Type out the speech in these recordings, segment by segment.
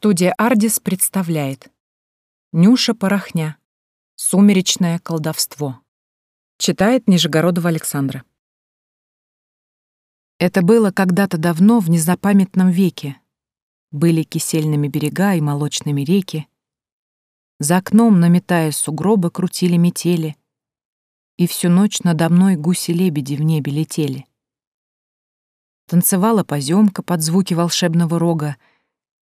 Студия «Ардис» представляет Нюша Порохня «Сумеречное колдовство» Читает Нижегородова Александра Это было когда-то давно в незапамятном веке. Были кисельными берега и молочными реки. За окном, наметая сугробы, крутили метели. И всю ночь надо мной гуси-лебеди в небе летели. Танцевала поземка под звуки волшебного рога —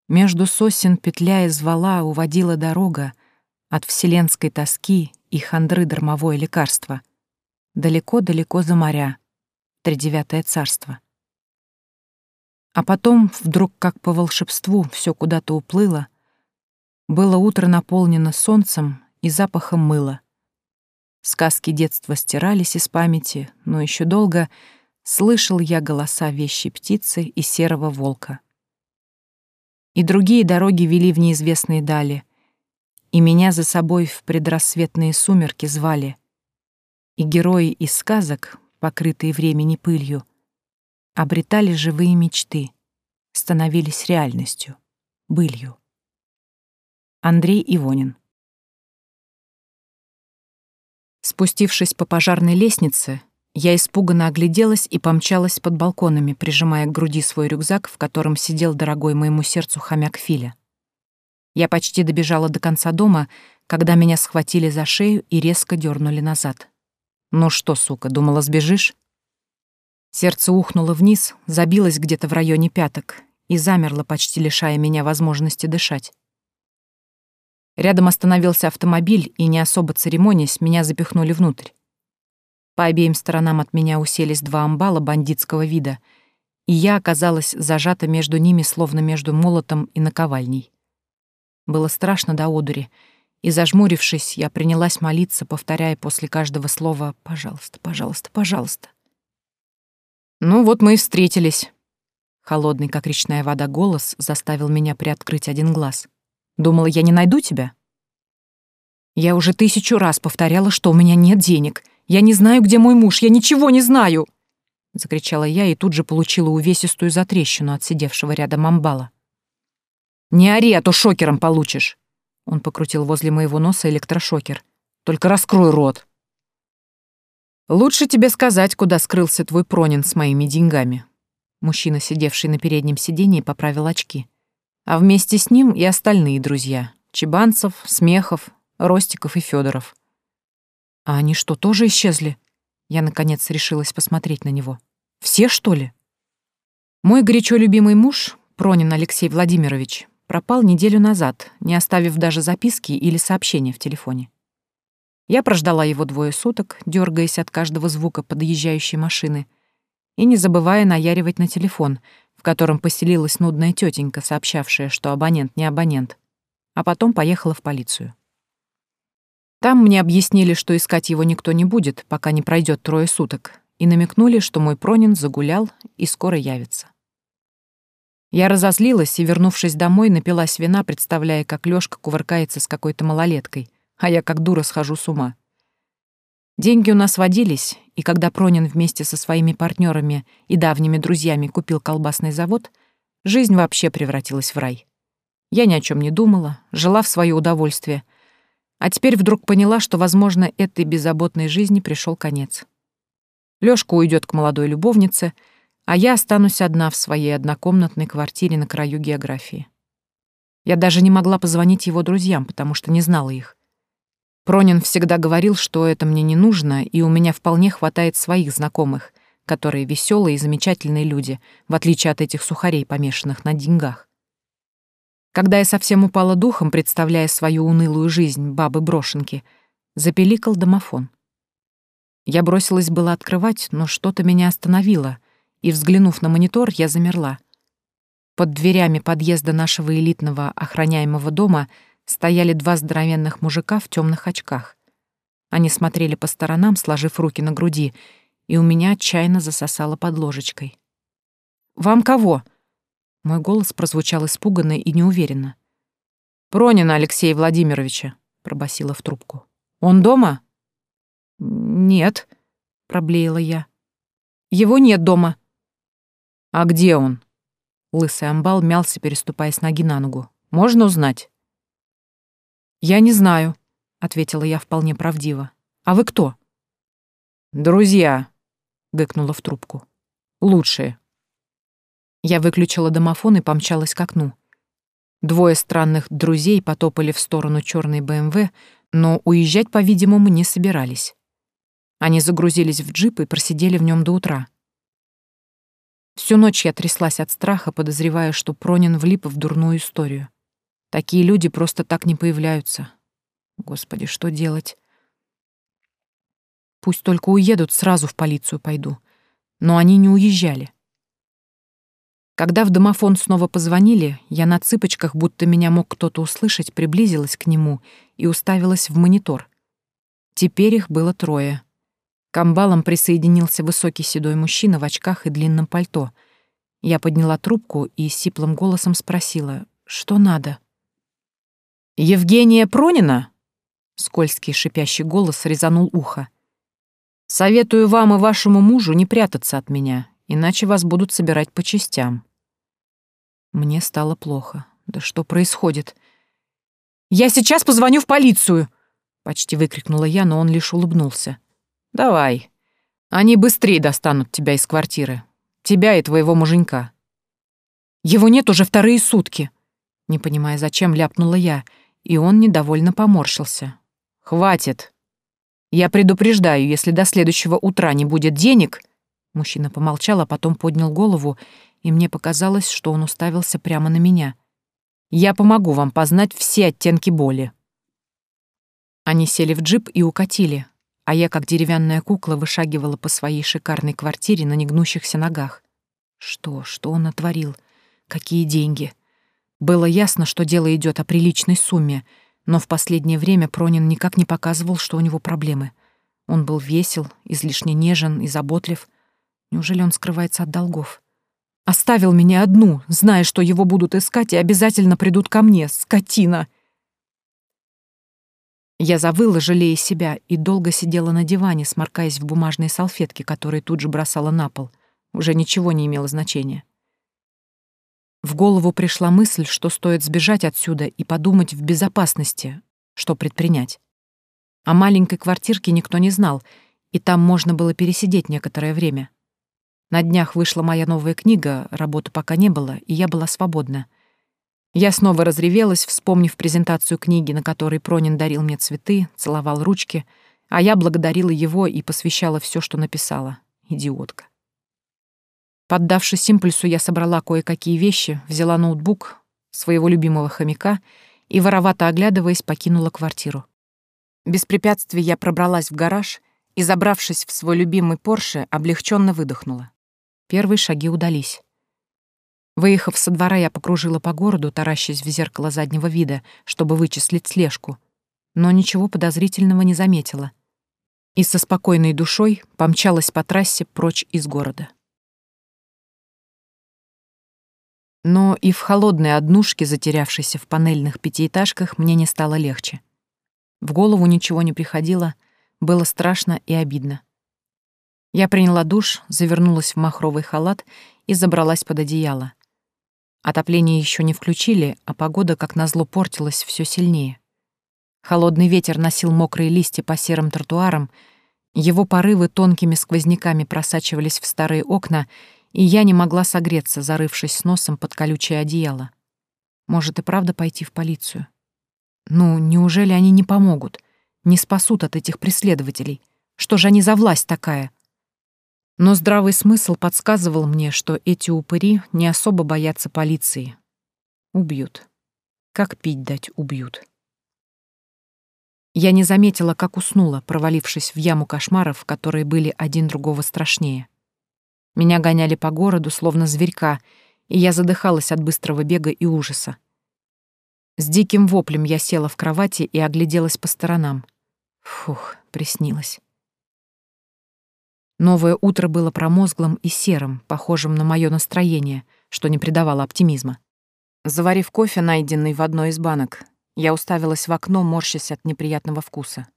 между сосен, петля из вала, уводила дорога от вселенской тоски и хандры дармовое лекарство. Далеко-далеко за моря. Тридевятое царство. А потом, вдруг как по волшебству, все куда-то уплыло. Было утро наполнено солнцем и запахом мыла. Сказки детства стирались из памяти, но еще долго слышал я голоса вещей птицы и серого волка и другие дороги вели в неизвестные дали. И меня за собой в предрассветные сумерки звали. И герои из сказок, покрытые времени пылью, обретали живые мечты, становились реальностью, былью. Андрей Ивонин Спустившись по пожарной лестнице, я испуганно огляделась и помчалась под балконами, прижимая к груди свой рюкзак, в котором сидел дорогой моему сердцу хомяк Филя. Я почти добежала до конца дома, когда меня схватили за шею и резко дернули назад. «Ну что, сука, думала, сбежишь?» Сердце ухнуло вниз, забилось где-то в районе пяток и замерло, почти лишая меня возможности дышать. Рядом остановился автомобиль, и не особо церемонясь, меня запихнули внутрь. По обеим сторонам от меня уселись два амбала бандитского вида, и я оказалась зажата между ними, словно между молотом и наковальней. Было страшно до одури, и, зажмурившись, я принялась молиться, повторяя после каждого слова «пожалуйста, пожалуйста, пожалуйста». «Ну вот мы и встретились». Холодный, как речная вода, голос заставил меня приоткрыть один глаз. «Думала, я не найду тебя?» «Я уже тысячу раз повторяла, что у меня нет денег», «Я не знаю, где мой муж, я ничего не знаю!» Закричала я и тут же получила увесистую затрещину от сидевшего рядом амбала. «Не ори, а то шокером получишь!» Он покрутил возле моего носа электрошокер. «Только раскрой рот!» «Лучше тебе сказать, куда скрылся твой Пронин с моими деньгами». Мужчина, сидевший на переднем сидении, поправил очки. А вместе с ним и остальные друзья. Чебанцев, Смехов, Ростиков и Федоров. А они что, тоже исчезли? Я, наконец, решилась посмотреть на него. Все, что ли? Мой горячо любимый муж, Пронин Алексей Владимирович, пропал неделю назад, не оставив даже записки или сообщения в телефоне. Я прождала его двое суток, дергаясь от каждого звука подъезжающей машины и не забывая наяривать на телефон, в котором поселилась нудная тетенька, сообщавшая, что абонент не абонент, а потом поехала в полицию. Там мне объяснили, что искать его никто не будет, пока не пройдет трое суток, и намекнули, что мой Пронин загулял и скоро явится. Я разозлилась и, вернувшись домой, напилась вина, представляя, как Лёшка кувыркается с какой-то малолеткой, а я как дура схожу с ума. Деньги у нас водились, и когда Пронин вместе со своими партнерами и давними друзьями купил колбасный завод, жизнь вообще превратилась в рай. Я ни о чем не думала, жила в свое удовольствие — а теперь вдруг поняла, что, возможно, этой беззаботной жизни пришел конец. Лёшка уйдет к молодой любовнице, а я останусь одна в своей однокомнатной квартире на краю географии. Я даже не могла позвонить его друзьям, потому что не знала их. Пронин всегда говорил, что это мне не нужно, и у меня вполне хватает своих знакомых, которые веселые и замечательные люди, в отличие от этих сухарей, помешанных на деньгах. Когда я совсем упала духом, представляя свою унылую жизнь бабы-брошенки, запеликал домофон. Я бросилась было открывать, но что-то меня остановило, и, взглянув на монитор, я замерла. Под дверями подъезда нашего элитного охраняемого дома стояли два здоровенных мужика в темных очках. Они смотрели по сторонам, сложив руки на груди, и у меня отчаянно засосало под ложечкой. «Вам кого?» Мой голос прозвучал испуганно и неуверенно. «Пронина Алексея Владимировича», — пробасила в трубку. «Он дома?» «Нет», — проблеяла я. «Его нет дома». «А где он?» Лысый амбал мялся, переступая с ноги на ногу. «Можно узнать?» «Я не знаю», — ответила я вполне правдиво. «А вы кто?» «Друзья», — гыкнула в трубку. «Лучшие». Я выключила домофон и помчалась к окну. Двое странных друзей потопали в сторону черной БМВ, но уезжать, по-видимому, не собирались. Они загрузились в джип и просидели в нем до утра. Всю ночь я тряслась от страха, подозревая, что Пронин влип в дурную историю. Такие люди просто так не появляются. Господи, что делать? Пусть только уедут, сразу в полицию пойду. Но они не уезжали. Когда в домофон снова позвонили, я на цыпочках, будто меня мог кто-то услышать, приблизилась к нему и уставилась в монитор. Теперь их было трое. К амбалам присоединился высокий седой мужчина в очках и длинном пальто. Я подняла трубку и сиплым голосом спросила, что надо. «Евгения Пронина?» Скользкий шипящий голос резанул ухо. «Советую вам и вашему мужу не прятаться от меня, иначе вас будут собирать по частям». Мне стало плохо. Да что происходит? «Я сейчас позвоню в полицию!» Почти выкрикнула я, но он лишь улыбнулся. «Давай. Они быстрее достанут тебя из квартиры. Тебя и твоего муженька». «Его нет уже вторые сутки!» Не понимая, зачем, ляпнула я, и он недовольно поморщился. «Хватит!» «Я предупреждаю, если до следующего утра не будет денег...» Мужчина помолчал, а потом поднял голову и мне показалось, что он уставился прямо на меня. «Я помогу вам познать все оттенки боли». Они сели в джип и укатили, а я, как деревянная кукла, вышагивала по своей шикарной квартире на негнущихся ногах. Что, что он отворил? Какие деньги? Было ясно, что дело идет о приличной сумме, но в последнее время Пронин никак не показывал, что у него проблемы. Он был весел, излишне нежен и заботлив. Неужели он скрывается от долгов? Оставил меня одну, зная, что его будут искать и обязательно придут ко мне, скотина!» Я завыла, жалея себя, и долго сидела на диване, сморкаясь в бумажные салфетки, которые тут же бросала на пол. Уже ничего не имело значения. В голову пришла мысль, что стоит сбежать отсюда и подумать в безопасности, что предпринять. О маленькой квартирке никто не знал, и там можно было пересидеть некоторое время. На днях вышла моя новая книга, работы пока не было, и я была свободна. Я снова разревелась, вспомнив презентацию книги, на которой Пронин дарил мне цветы, целовал ручки, а я благодарила его и посвящала все, что написала. Идиотка. Поддавшись импульсу, я собрала кое-какие вещи, взяла ноутбук, своего любимого хомяка и, воровато оглядываясь, покинула квартиру. Без препятствий я пробралась в гараж и, забравшись в свой любимый Порше, облегченно выдохнула. Первые шаги удались. Выехав со двора, я покружила по городу, таращась в зеркало заднего вида, чтобы вычислить слежку, но ничего подозрительного не заметила. И со спокойной душой помчалась по трассе прочь из города. Но и в холодной однушке, затерявшейся в панельных пятиэтажках, мне не стало легче. В голову ничего не приходило, было страшно и обидно. Я приняла душ, завернулась в махровый халат и забралась под одеяло. Отопление еще не включили, а погода, как назло, портилась все сильнее. Холодный ветер носил мокрые листья по серым тротуарам, его порывы тонкими сквозняками просачивались в старые окна, и я не могла согреться, зарывшись с носом под колючее одеяло. Может и правда пойти в полицию. Ну, неужели они не помогут, не спасут от этих преследователей? Что же они за власть такая? Но здравый смысл подсказывал мне, что эти упыри не особо боятся полиции. Убьют. Как пить дать убьют. Я не заметила, как уснула, провалившись в яму кошмаров, которые были один другого страшнее. Меня гоняли по городу, словно зверька, и я задыхалась от быстрого бега и ужаса. С диким воплем я села в кровати и огляделась по сторонам. Фух, приснилось. Новое утро было промозглым и серым, похожим на мое настроение, что не придавало оптимизма. Заварив кофе, найденный в одной из банок, я уставилась в окно, морщась от неприятного вкуса.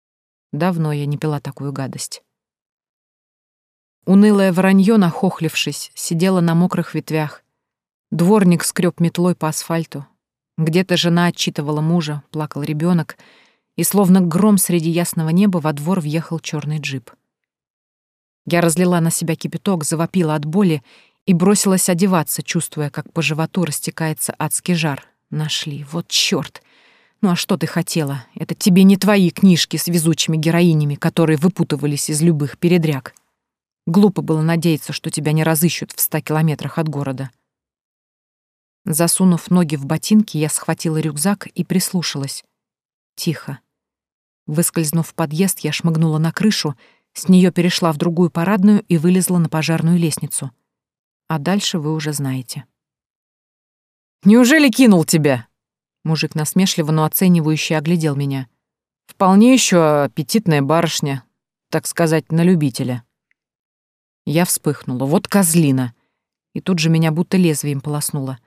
Давно я не пила такую гадость. Унылое воронье, нахохлившись, сидела на мокрых ветвях. Дворник скреб метлой по асфальту. Где-то жена отчитывала мужа, плакал ребенок, и словно гром среди ясного неба во двор въехал черный джип. Я разлила на себя кипяток, завопила от боли и бросилась одеваться, чувствуя, как по животу растекается адский жар. Нашли. Вот чёрт! Ну а что ты хотела? Это тебе не твои книжки с везучими героинями, которые выпутывались из любых передряг. Глупо было надеяться, что тебя не разыщут в ста километрах от города. Засунув ноги в ботинки, я схватила рюкзак и прислушалась. Тихо. Выскользнув в подъезд, я шмыгнула на крышу — с нее перешла в другую парадную и вылезла на пожарную лестницу. А дальше вы уже знаете. «Неужели кинул тебя?» Мужик насмешливо, но оценивающе оглядел меня. «Вполне еще аппетитная барышня, так сказать, на любителя». Я вспыхнула. «Вот козлина!» И тут же меня будто лезвием полоснуло.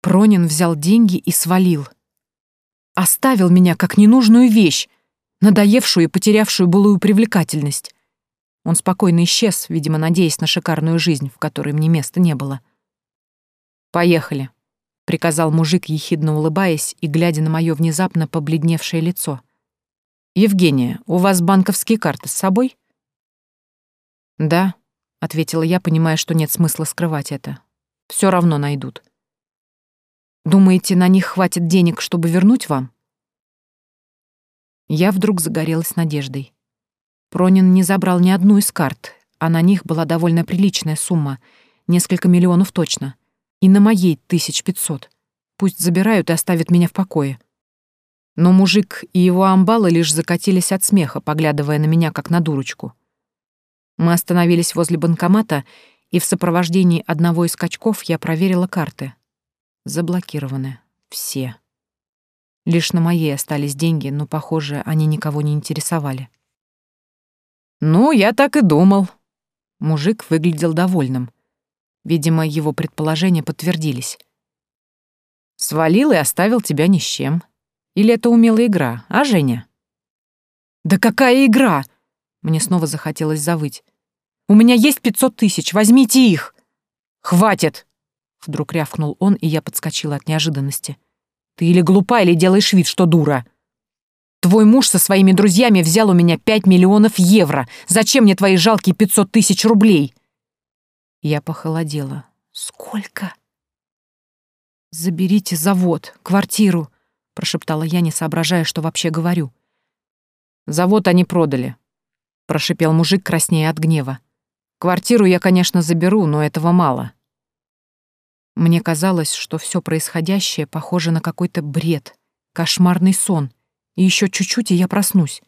Пронин взял деньги и свалил. Оставил меня как ненужную вещь надоевшую, и потерявшую былую привлекательность. Он спокойно исчез, видимо, надеясь на шикарную жизнь, в которой мне места не было. «Поехали», — приказал мужик, ехидно улыбаясь и глядя на мое внезапно побледневшее лицо. «Евгения, у вас банковские карты с собой?» «Да», — ответила я, понимая, что нет смысла скрывать это. «Все равно найдут». «Думаете, на них хватит денег, чтобы вернуть вам?» Я вдруг загорелась надеждой. Пронин не забрал ни одну из карт, а на них была довольно приличная сумма, несколько миллионов точно. И на моей тысяч пятьсот. Пусть забирают и оставят меня в покое. Но мужик и его амбалы лишь закатились от смеха, поглядывая на меня, как на дурочку. Мы остановились возле банкомата, и в сопровождении одного из качков я проверила карты. Заблокированы. Все. Лишь на моей остались деньги, но, похоже, они никого не интересовали. «Ну, я так и думал». Мужик выглядел довольным. Видимо, его предположения подтвердились. «Свалил и оставил тебя ни с чем. Или это умелая игра, а, Женя?» «Да какая игра?» Мне снова захотелось завыть. «У меня есть пятьсот тысяч, возьмите их!» «Хватит!» Вдруг рявкнул он, и я подскочила от неожиданности. Ты или глупа, или делаешь вид, что дура. Твой муж со своими друзьями взял у меня пять миллионов евро. Зачем мне твои жалкие 500 тысяч рублей?» Я похолодела. «Сколько?» «Заберите завод, квартиру», — прошептала я, не соображая, что вообще говорю. «Завод они продали», — прошипел мужик краснее от гнева. «Квартиру я, конечно, заберу, но этого мало». Мне казалось, что все происходящее похоже на какой-то бред, кошмарный сон, и еще чуть-чуть, и я проснусь.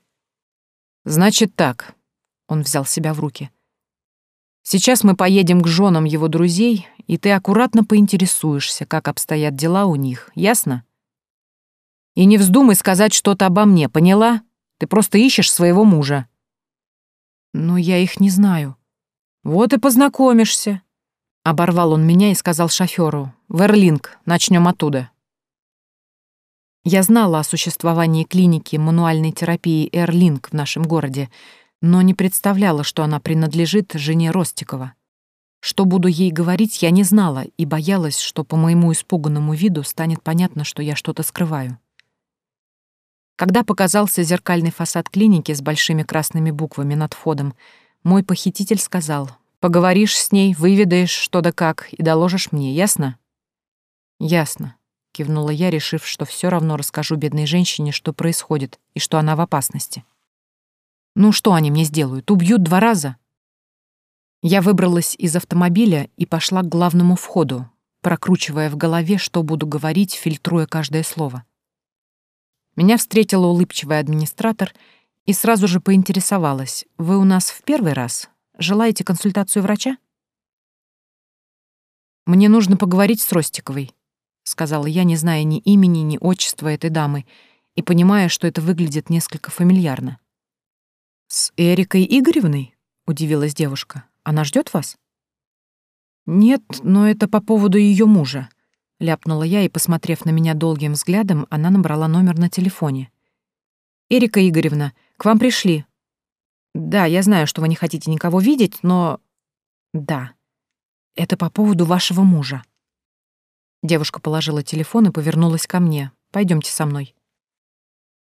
«Значит так», — он взял себя в руки. «Сейчас мы поедем к женам его друзей, и ты аккуратно поинтересуешься, как обстоят дела у них, ясно? И не вздумай сказать что-то обо мне, поняла? Ты просто ищешь своего мужа». «Но я их не знаю». «Вот и познакомишься», Оборвал он меня и сказал шоферу «Верлинг, начнем оттуда». Я знала о существовании клиники мануальной терапии «Эрлинг» в нашем городе, но не представляла, что она принадлежит жене Ростикова. Что буду ей говорить, я не знала и боялась, что по моему испуганному виду станет понятно, что я что-то скрываю. Когда показался зеркальный фасад клиники с большими красными буквами над входом, мой похититель сказал Поговоришь с ней, выведаешь, что да как, и доложишь мне, ясно?» «Ясно», — кивнула я, решив, что все равно расскажу бедной женщине, что происходит и что она в опасности. «Ну что они мне сделают? Убьют два раза?» Я выбралась из автомобиля и пошла к главному входу, прокручивая в голове, что буду говорить, фильтруя каждое слово. Меня встретила улыбчивая администратор и сразу же поинтересовалась, «Вы у нас в первый раз?» Желаете консультацию врача?» «Мне нужно поговорить с Ростиковой», — сказала я, не зная ни имени, ни отчества этой дамы, и понимая, что это выглядит несколько фамильярно. «С Эрикой Игоревной?» — удивилась девушка. «Она ждет вас?» «Нет, но это по поводу ее мужа», — ляпнула я, и, посмотрев на меня долгим взглядом, она набрала номер на телефоне. «Эрика Игоревна, к вам пришли. Да, я знаю, что вы не хотите никого видеть, но... Да. Это по поводу вашего мужа. Девушка положила телефон и повернулась ко мне. Пойдемте со мной.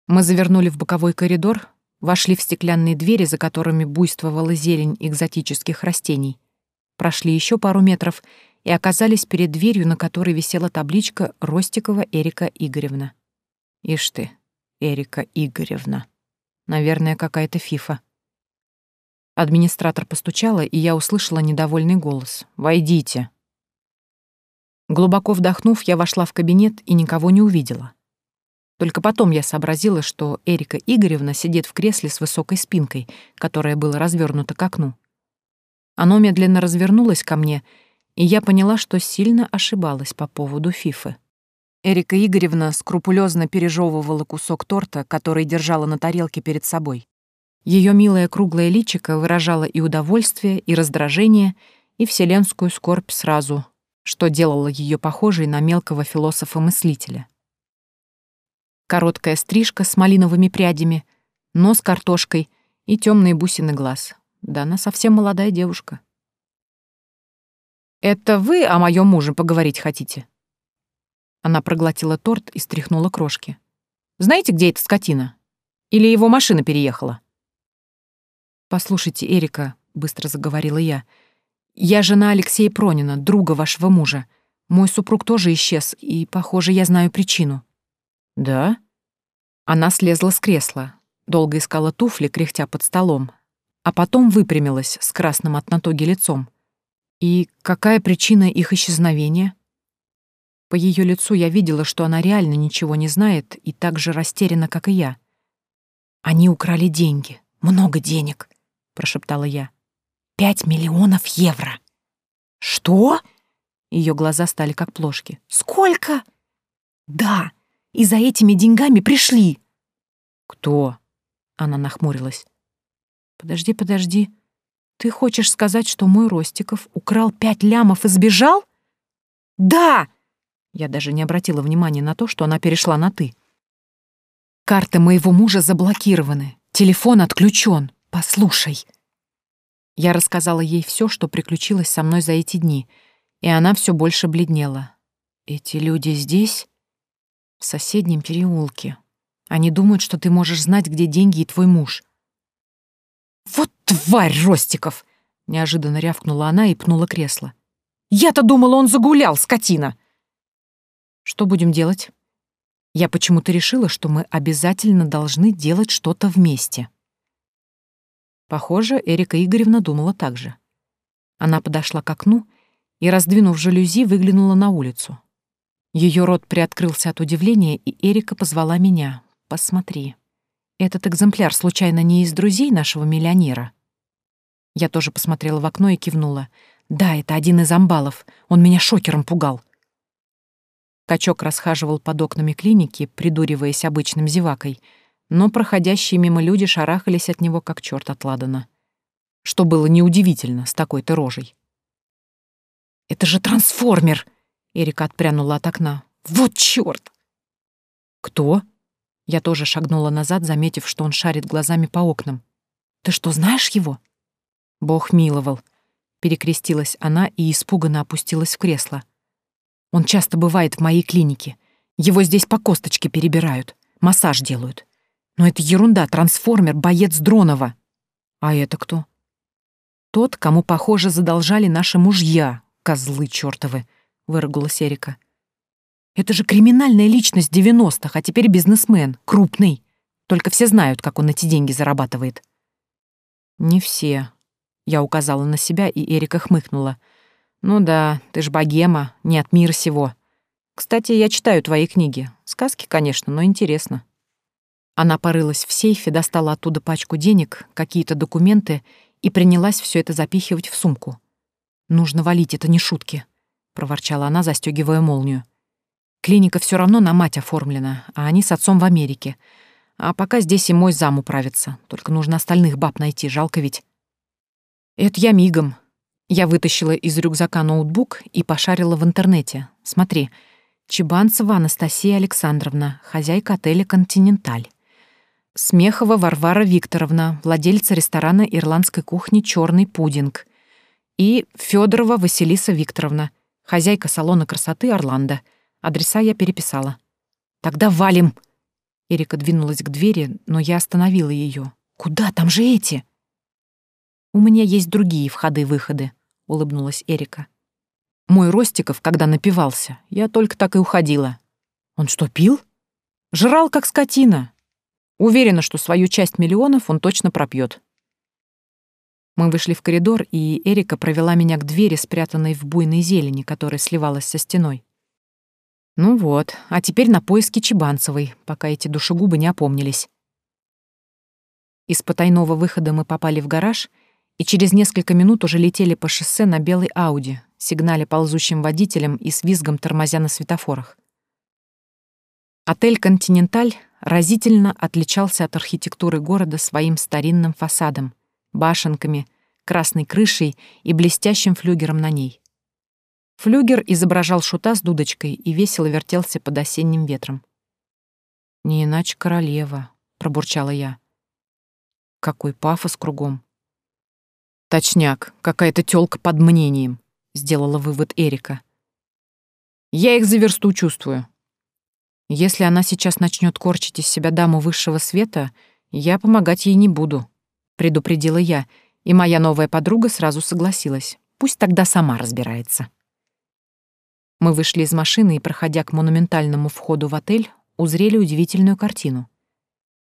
Мы завернули в боковой коридор, вошли в стеклянные двери, за которыми буйствовала зелень экзотических растений. Прошли еще пару метров и оказались перед дверью, на которой висела табличка Ростикова Эрика Игоревна. Ишь ты, Эрика Игоревна. Наверное, какая-то фифа. Администратор постучала, и я услышала недовольный голос. «Войдите». Глубоко вдохнув, я вошла в кабинет и никого не увидела. Только потом я сообразила, что Эрика Игоревна сидит в кресле с высокой спинкой, которая была развернута к окну. Оно медленно развернулось ко мне, и я поняла, что сильно ошибалась по поводу Фифы. Эрика Игоревна скрупулезно пережевывала кусок торта, который держала на тарелке перед собой. Ее милое круглое личико выражало и удовольствие, и раздражение, и вселенскую скорбь сразу, что делало ее похожей на мелкого философа-мыслителя. Короткая стрижка с малиновыми прядями, нос картошкой и темные бусины глаз. Да она совсем молодая девушка. «Это вы о моем муже поговорить хотите?» Она проглотила торт и стряхнула крошки. «Знаете, где эта скотина? Или его машина переехала?» «Послушайте, Эрика», — быстро заговорила я, — «я жена Алексея Пронина, друга вашего мужа. Мой супруг тоже исчез, и, похоже, я знаю причину». «Да?» Она слезла с кресла, долго искала туфли, кряхтя под столом, а потом выпрямилась с красным от натоги лицом. «И какая причина их исчезновения?» По ее лицу я видела, что она реально ничего не знает и так же растеряна, как и я. Они украли деньги. Много денег. — прошептала я. «Пять миллионов евро!» «Что?» Ее глаза стали как плошки. «Сколько?» «Да, и за этими деньгами пришли!» «Кто?» Она нахмурилась. «Подожди, подожди. Ты хочешь сказать, что мой Ростиков украл пять лямов и сбежал?» «Да!» Я даже не обратила внимания на то, что она перешла на «ты». «Карты моего мужа заблокированы, телефон отключен. «Послушай!» Я рассказала ей все, что приключилось со мной за эти дни, и она все больше бледнела. «Эти люди здесь?» «В соседнем переулке. Они думают, что ты можешь знать, где деньги и твой муж». «Вот тварь, Ростиков!» — неожиданно рявкнула она и пнула кресло. «Я-то думала, он загулял, скотина!» «Что будем делать?» Я почему-то решила, что мы обязательно должны делать что-то вместе. Похоже, Эрика Игоревна думала так же. Она подошла к окну и, раздвинув жалюзи, выглянула на улицу. Ее рот приоткрылся от удивления, и Эрика позвала меня. «Посмотри. Этот экземпляр случайно не из друзей нашего миллионера?» Я тоже посмотрела в окно и кивнула. «Да, это один из амбалов. Он меня шокером пугал». Качок расхаживал под окнами клиники, придуриваясь обычным зевакой — но проходящие мимо люди шарахались от него, как черт от Ладана. Что было неудивительно с такой-то рожей. «Это же трансформер!» — Эрика отпрянула от окна. «Вот черт!» «Кто?» Я тоже шагнула назад, заметив, что он шарит глазами по окнам. «Ты что, знаешь его?» «Бог миловал», — перекрестилась она и испуганно опустилась в кресло. «Он часто бывает в моей клинике. Его здесь по косточке перебирают, массаж делают. Но это ерунда, трансформер, боец Дронова. А это кто? Тот, кому, похоже, задолжали наши мужья, козлы чертовы, выругалась Серика. Это же криминальная личность девяностых, а теперь бизнесмен, крупный. Только все знают, как он эти деньги зарабатывает. Не все. Я указала на себя, и Эрика хмыкнула. Ну да, ты ж богема, не от мира сего. Кстати, я читаю твои книги. Сказки, конечно, но интересно. Она порылась в сейфе, достала оттуда пачку денег, какие-то документы и принялась все это запихивать в сумку. «Нужно валить, это не шутки», — проворчала она, застегивая молнию. «Клиника все равно на мать оформлена, а они с отцом в Америке. А пока здесь и мой зам управится, только нужно остальных баб найти, жалко ведь». «Это я мигом». Я вытащила из рюкзака ноутбук и пошарила в интернете. «Смотри, Чебанцева Анастасия Александровна, хозяйка отеля «Континенталь». Смехова Варвара Викторовна, владельца ресторана ирландской кухни «Черный пудинг», и Федорова Василиса Викторовна, хозяйка салона красоты «Орландо». Адреса я переписала. «Тогда валим!» Эрика двинулась к двери, но я остановила ее. «Куда? Там же эти!» «У меня есть другие входы-выходы», — улыбнулась Эрика. «Мой Ростиков, когда напивался, я только так и уходила». «Он что, пил?» «Жрал, как скотина. Уверена, что свою часть миллионов он точно пропьет. Мы вышли в коридор, и Эрика провела меня к двери, спрятанной в буйной зелени, которая сливалась со стеной. Ну вот, а теперь на поиски Чебанцевой, пока эти душегубы не опомнились. Из потайного выхода мы попали в гараж — и через несколько минут уже летели по шоссе на белой Ауди, сигнале ползущим водителям и с визгом тормозя на светофорах. Отель «Континенталь» разительно отличался от архитектуры города своим старинным фасадом, башенками, красной крышей и блестящим флюгером на ней. Флюгер изображал шута с дудочкой и весело вертелся под осенним ветром. «Не иначе королева», — пробурчала я. «Какой пафос кругом!» «Точняк, какая-то тёлка под мнением», — сделала вывод Эрика. «Я их за версту чувствую», если она сейчас начнет корчить из себя даму высшего света, я помогать ей не буду», — предупредила я, и моя новая подруга сразу согласилась. Пусть тогда сама разбирается. Мы вышли из машины и, проходя к монументальному входу в отель, узрели удивительную картину.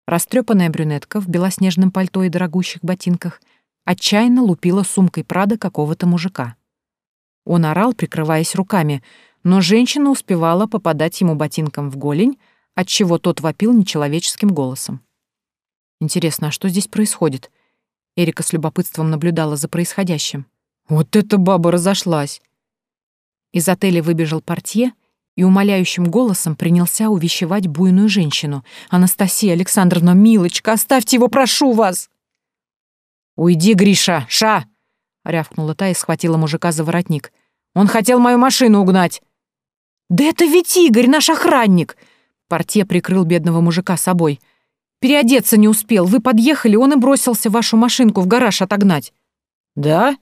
Растрепанная брюнетка в белоснежном пальто и дорогущих ботинках отчаянно лупила сумкой Прада какого-то мужика. Он орал, прикрываясь руками — но женщина успевала попадать ему ботинком в голень, отчего тот вопил нечеловеческим голосом. Интересно, а что здесь происходит? Эрика с любопытством наблюдала за происходящим. «Вот эта баба разошлась!» Из отеля выбежал портье и умоляющим голосом принялся увещевать буйную женщину. «Анастасия Александровна, милочка, оставьте его, прошу вас!» «Уйди, Гриша! Ша!» — рявкнула та и схватила мужика за воротник. «Он хотел мою машину угнать!» «Да это ведь Игорь, наш охранник!» Портье прикрыл бедного мужика собой. «Переодеться не успел. Вы подъехали, он и бросился вашу машинку в гараж отогнать». «Да?»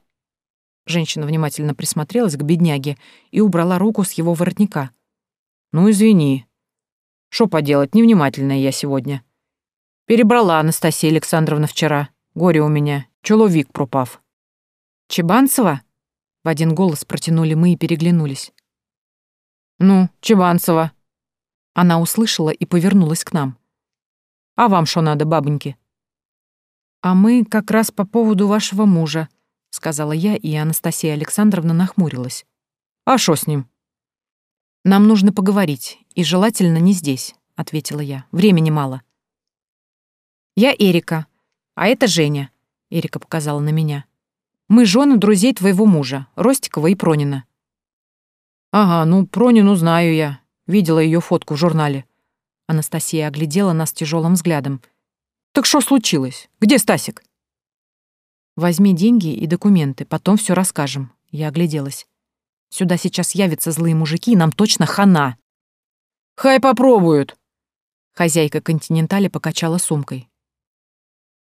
Женщина внимательно присмотрелась к бедняге и убрала руку с его воротника. «Ну, извини. Что поделать, невнимательная я сегодня. Перебрала Анастасия Александровна вчера. Горе у меня. Человек пропав». «Чебанцева?» В один голос протянули мы и переглянулись. «Ну, Чебанцева!» Она услышала и повернулась к нам. «А вам что надо, бабоньки?» «А мы как раз по поводу вашего мужа», — сказала я, и Анастасия Александровна нахмурилась. «А что с ним?» «Нам нужно поговорить, и желательно не здесь», — ответила я. «Времени мало». «Я Эрика, а это Женя», — Эрика показала на меня. «Мы жены друзей твоего мужа, Ростикова и Пронина». «Ага, ну, Пронину знаю я. Видела ее фотку в журнале». Анастасия оглядела нас тяжелым взглядом. «Так что случилось? Где Стасик?» «Возьми деньги и документы, потом все расскажем». Я огляделась. «Сюда сейчас явятся злые мужики, и нам точно хана». «Хай попробуют!» Хозяйка континентали покачала сумкой.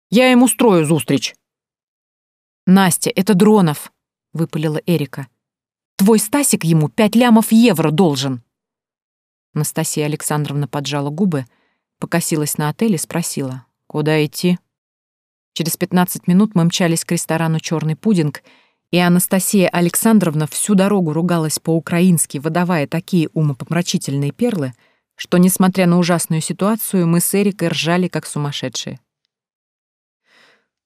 «Я им устрою зустрич!» «Настя, это Дронов!» — выпалила Эрика. Твой Стасик ему пять лямов евро должен». Настасья Александровна поджала губы, покосилась на отель и спросила, «Куда идти?» Через 15 минут мы мчались к ресторану «Черный пудинг», и Анастасия Александровна всю дорогу ругалась по-украински, выдавая такие умопомрачительные перлы, что, несмотря на ужасную ситуацию, мы с Эрикой ржали, как сумасшедшие.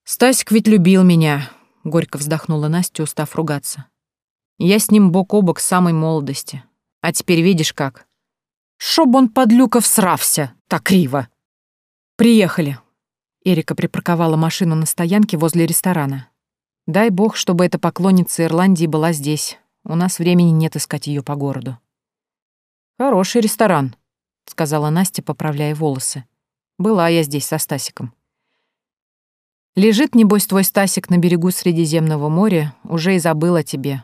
«Стасик ведь любил меня», — горько вздохнула Настя, устав ругаться. Я с ним бок о бок с самой молодости. А теперь видишь как. Чтоб он под люков срався, так криво. Приехали. Эрика припарковала машину на стоянке возле ресторана. Дай бог, чтобы эта поклонница Ирландии была здесь. У нас времени нет искать ее по городу. Хороший ресторан, сказала Настя, поправляя волосы. Была я здесь со Стасиком. Лежит, небось, твой Стасик на берегу Средиземного моря, уже и забыл о тебе,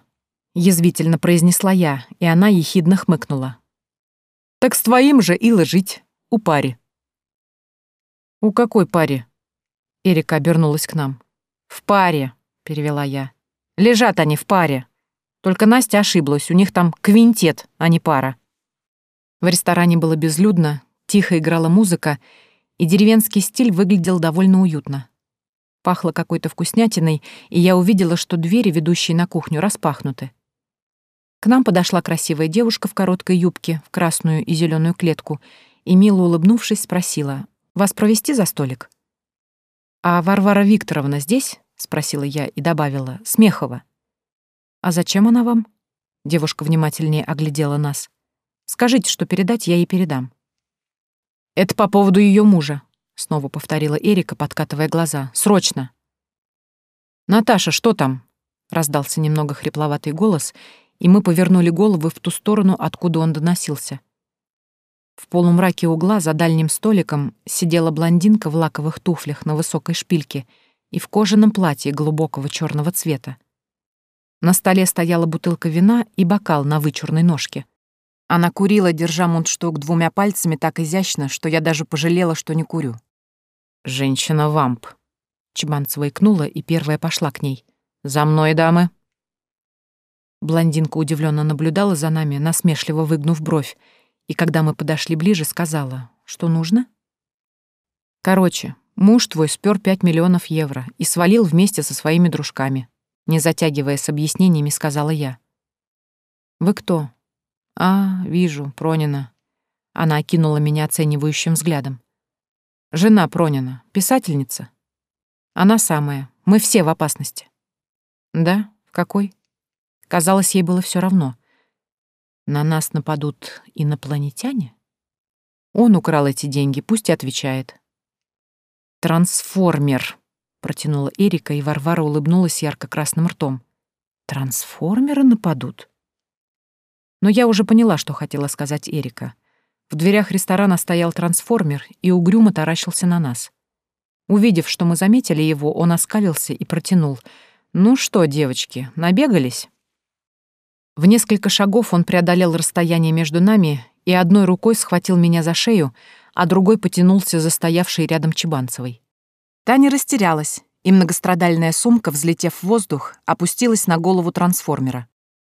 язвительно произнесла я, и она ехидно хмыкнула. «Так с твоим же и ложить, у пари». «У какой пари?» Эрика обернулась к нам. «В паре», — перевела я. «Лежат они в паре. Только Настя ошиблась, у них там квинтет, а не пара». В ресторане было безлюдно, тихо играла музыка, и деревенский стиль выглядел довольно уютно. Пахло какой-то вкуснятиной, и я увидела, что двери, ведущие на кухню, распахнуты. К нам подошла красивая девушка в короткой юбке, в красную и зеленую клетку, и, мило улыбнувшись, спросила, «Вас провести за столик?» «А Варвара Викторовна здесь?» — спросила я и добавила, «Смехова». «А зачем она вам?» Девушка внимательнее оглядела нас. «Скажите, что передать, я ей передам». «Это по поводу ее мужа», — снова повторила Эрика, подкатывая глаза. «Срочно!» «Наташа, что там?» — раздался немного хрипловатый голос, и мы повернули головы в ту сторону, откуда он доносился. В полумраке угла за дальним столиком сидела блондинка в лаковых туфлях на высокой шпильке и в кожаном платье глубокого черного цвета. На столе стояла бутылка вина и бокал на вычурной ножке. Она курила, держа мундштук двумя пальцами так изящно, что я даже пожалела, что не курю. «Женщина-вамп», Чебанцева икнула и первая пошла к ней. «За мной, дамы!» Блондинка удивленно наблюдала за нами, насмешливо выгнув бровь, и когда мы подошли ближе, сказала, что нужно. Короче, муж твой спер 5 миллионов евро и свалил вместе со своими дружками. Не затягивая с объяснениями, сказала я. «Вы кто?» «А, вижу, Пронина». Она окинула меня оценивающим взглядом. «Жена Пронина, писательница?» «Она самая. Мы все в опасности». «Да? В какой?» Казалось, ей было все равно. На нас нападут инопланетяне? Он украл эти деньги, пусть и отвечает. «Трансформер», — протянула Эрика, и Варвара улыбнулась ярко-красным ртом. «Трансформеры нападут?» Но я уже поняла, что хотела сказать Эрика. В дверях ресторана стоял трансформер и угрюмо таращился на нас. Увидев, что мы заметили его, он оскалился и протянул. «Ну что, девочки, набегались?» В несколько шагов он преодолел расстояние между нами и одной рукой схватил меня за шею, а другой потянулся за стоявшей рядом Чебанцевой. Таня растерялась, и многострадальная сумка, взлетев в воздух, опустилась на голову трансформера.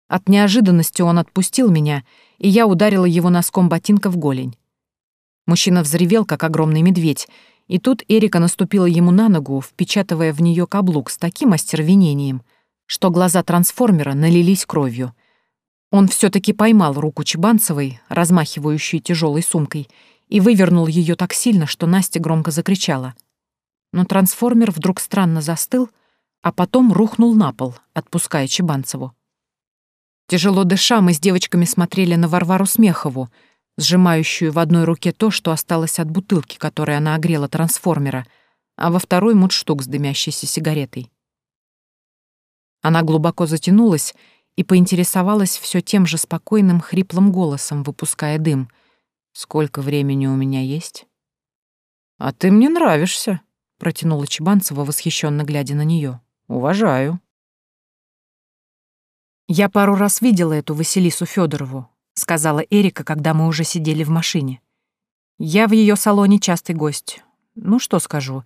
От неожиданности он отпустил меня, и я ударила его носком ботинка в голень. Мужчина взревел, как огромный медведь, и тут Эрика наступила ему на ногу, впечатывая в нее каблук с таким остервенением, что глаза трансформера налились кровью — он все-таки поймал руку Чебанцевой, размахивающей тяжелой сумкой, и вывернул ее так сильно, что Настя громко закричала. Но трансформер вдруг странно застыл, а потом рухнул на пол, отпуская Чебанцеву. Тяжело дыша, мы с девочками смотрели на Варвару Смехову, сжимающую в одной руке то, что осталось от бутылки, которой она огрела трансформера, а во второй мундштук с дымящейся сигаретой. Она глубоко затянулась и поинтересовалась все тем же спокойным, хриплым голосом, выпуская дым. «Сколько времени у меня есть?» «А ты мне нравишься», — протянула Чебанцева, восхищенно глядя на нее. «Уважаю». «Я пару раз видела эту Василису Федорову, сказала Эрика, когда мы уже сидели в машине. «Я в ее салоне частый гость. Ну что скажу.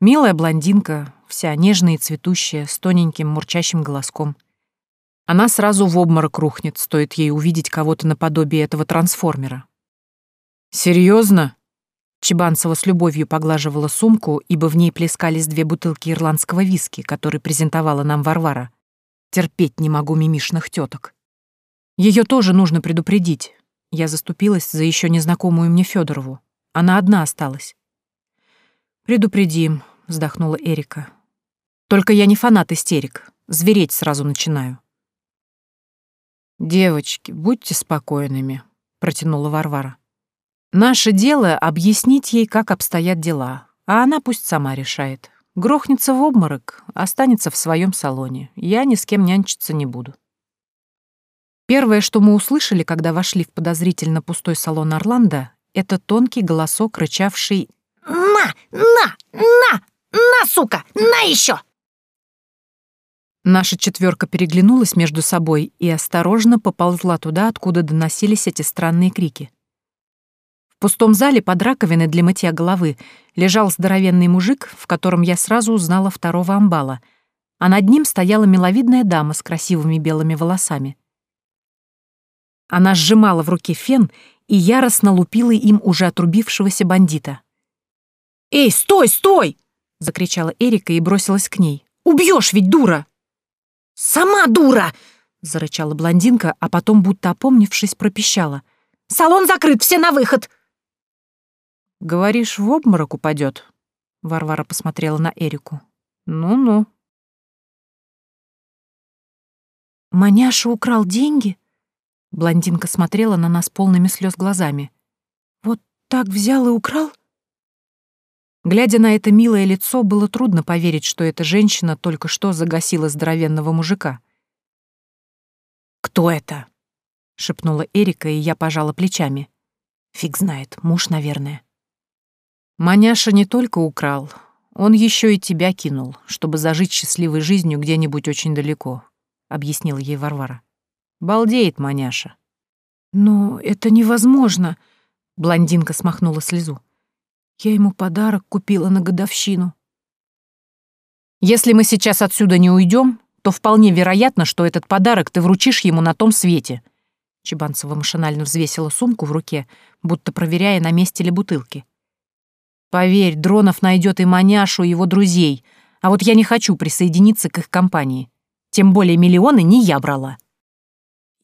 Милая блондинка, вся нежная и цветущая, с тоненьким мурчащим голоском». Она сразу в обморок рухнет, стоит ей увидеть кого-то наподобие этого трансформера. «Серьезно?» Чебанцева с любовью поглаживала сумку, ибо в ней плескались две бутылки ирландского виски, которые презентовала нам Варвара. Терпеть не могу мимишных теток. Ее тоже нужно предупредить. Я заступилась за еще незнакомую мне Федорову. Она одна осталась. «Предупредим», — вздохнула Эрика. «Только я не фанат истерик. Звереть сразу начинаю». «Девочки, будьте спокойными», — протянула Варвара. «Наше дело — объяснить ей, как обстоят дела, а она пусть сама решает. Грохнется в обморок, останется в своем салоне. Я ни с кем нянчиться не буду». Первое, что мы услышали, когда вошли в подозрительно пустой салон Орландо, это тонкий голосок, рычавший «На! На! На! На, сука! На еще!» Наша четверка переглянулась между собой и осторожно поползла туда, откуда доносились эти странные крики. В пустом зале под раковиной для мытья головы лежал здоровенный мужик, в котором я сразу узнала второго амбала, а над ним стояла миловидная дама с красивыми белыми волосами. Она сжимала в руке фен и яростно лупила им уже отрубившегося бандита. «Эй, стой, стой!» — закричала Эрика и бросилась к ней. «Убьешь ведь, дура!» «Сама дура!» — зарычала блондинка, а потом, будто опомнившись, пропищала. «Салон закрыт, все на выход!» «Говоришь, в обморок упадет?» — Варвара посмотрела на Эрику. «Ну-ну». «Маняша украл деньги?» Блондинка смотрела на нас полными слез глазами. «Вот так взял и украл?» Глядя на это милое лицо, было трудно поверить, что эта женщина только что загасила здоровенного мужика. «Кто это?» — шепнула Эрика, и я пожала плечами. «Фиг знает, муж, наверное». «Маняша не только украл, он еще и тебя кинул, чтобы зажить счастливой жизнью где-нибудь очень далеко», — объяснила ей Варвара. «Балдеет маняша». «Но это невозможно», — блондинка смахнула слезу. Я ему подарок купила на годовщину. Если мы сейчас отсюда не уйдем, то вполне вероятно, что этот подарок ты вручишь ему на том свете. Чебанцева машинально взвесила сумку в руке, будто проверяя, на месте ли бутылки. Поверь, Дронов найдет и маняшу, и его друзей, а вот я не хочу присоединиться к их компании. Тем более миллионы не я брала.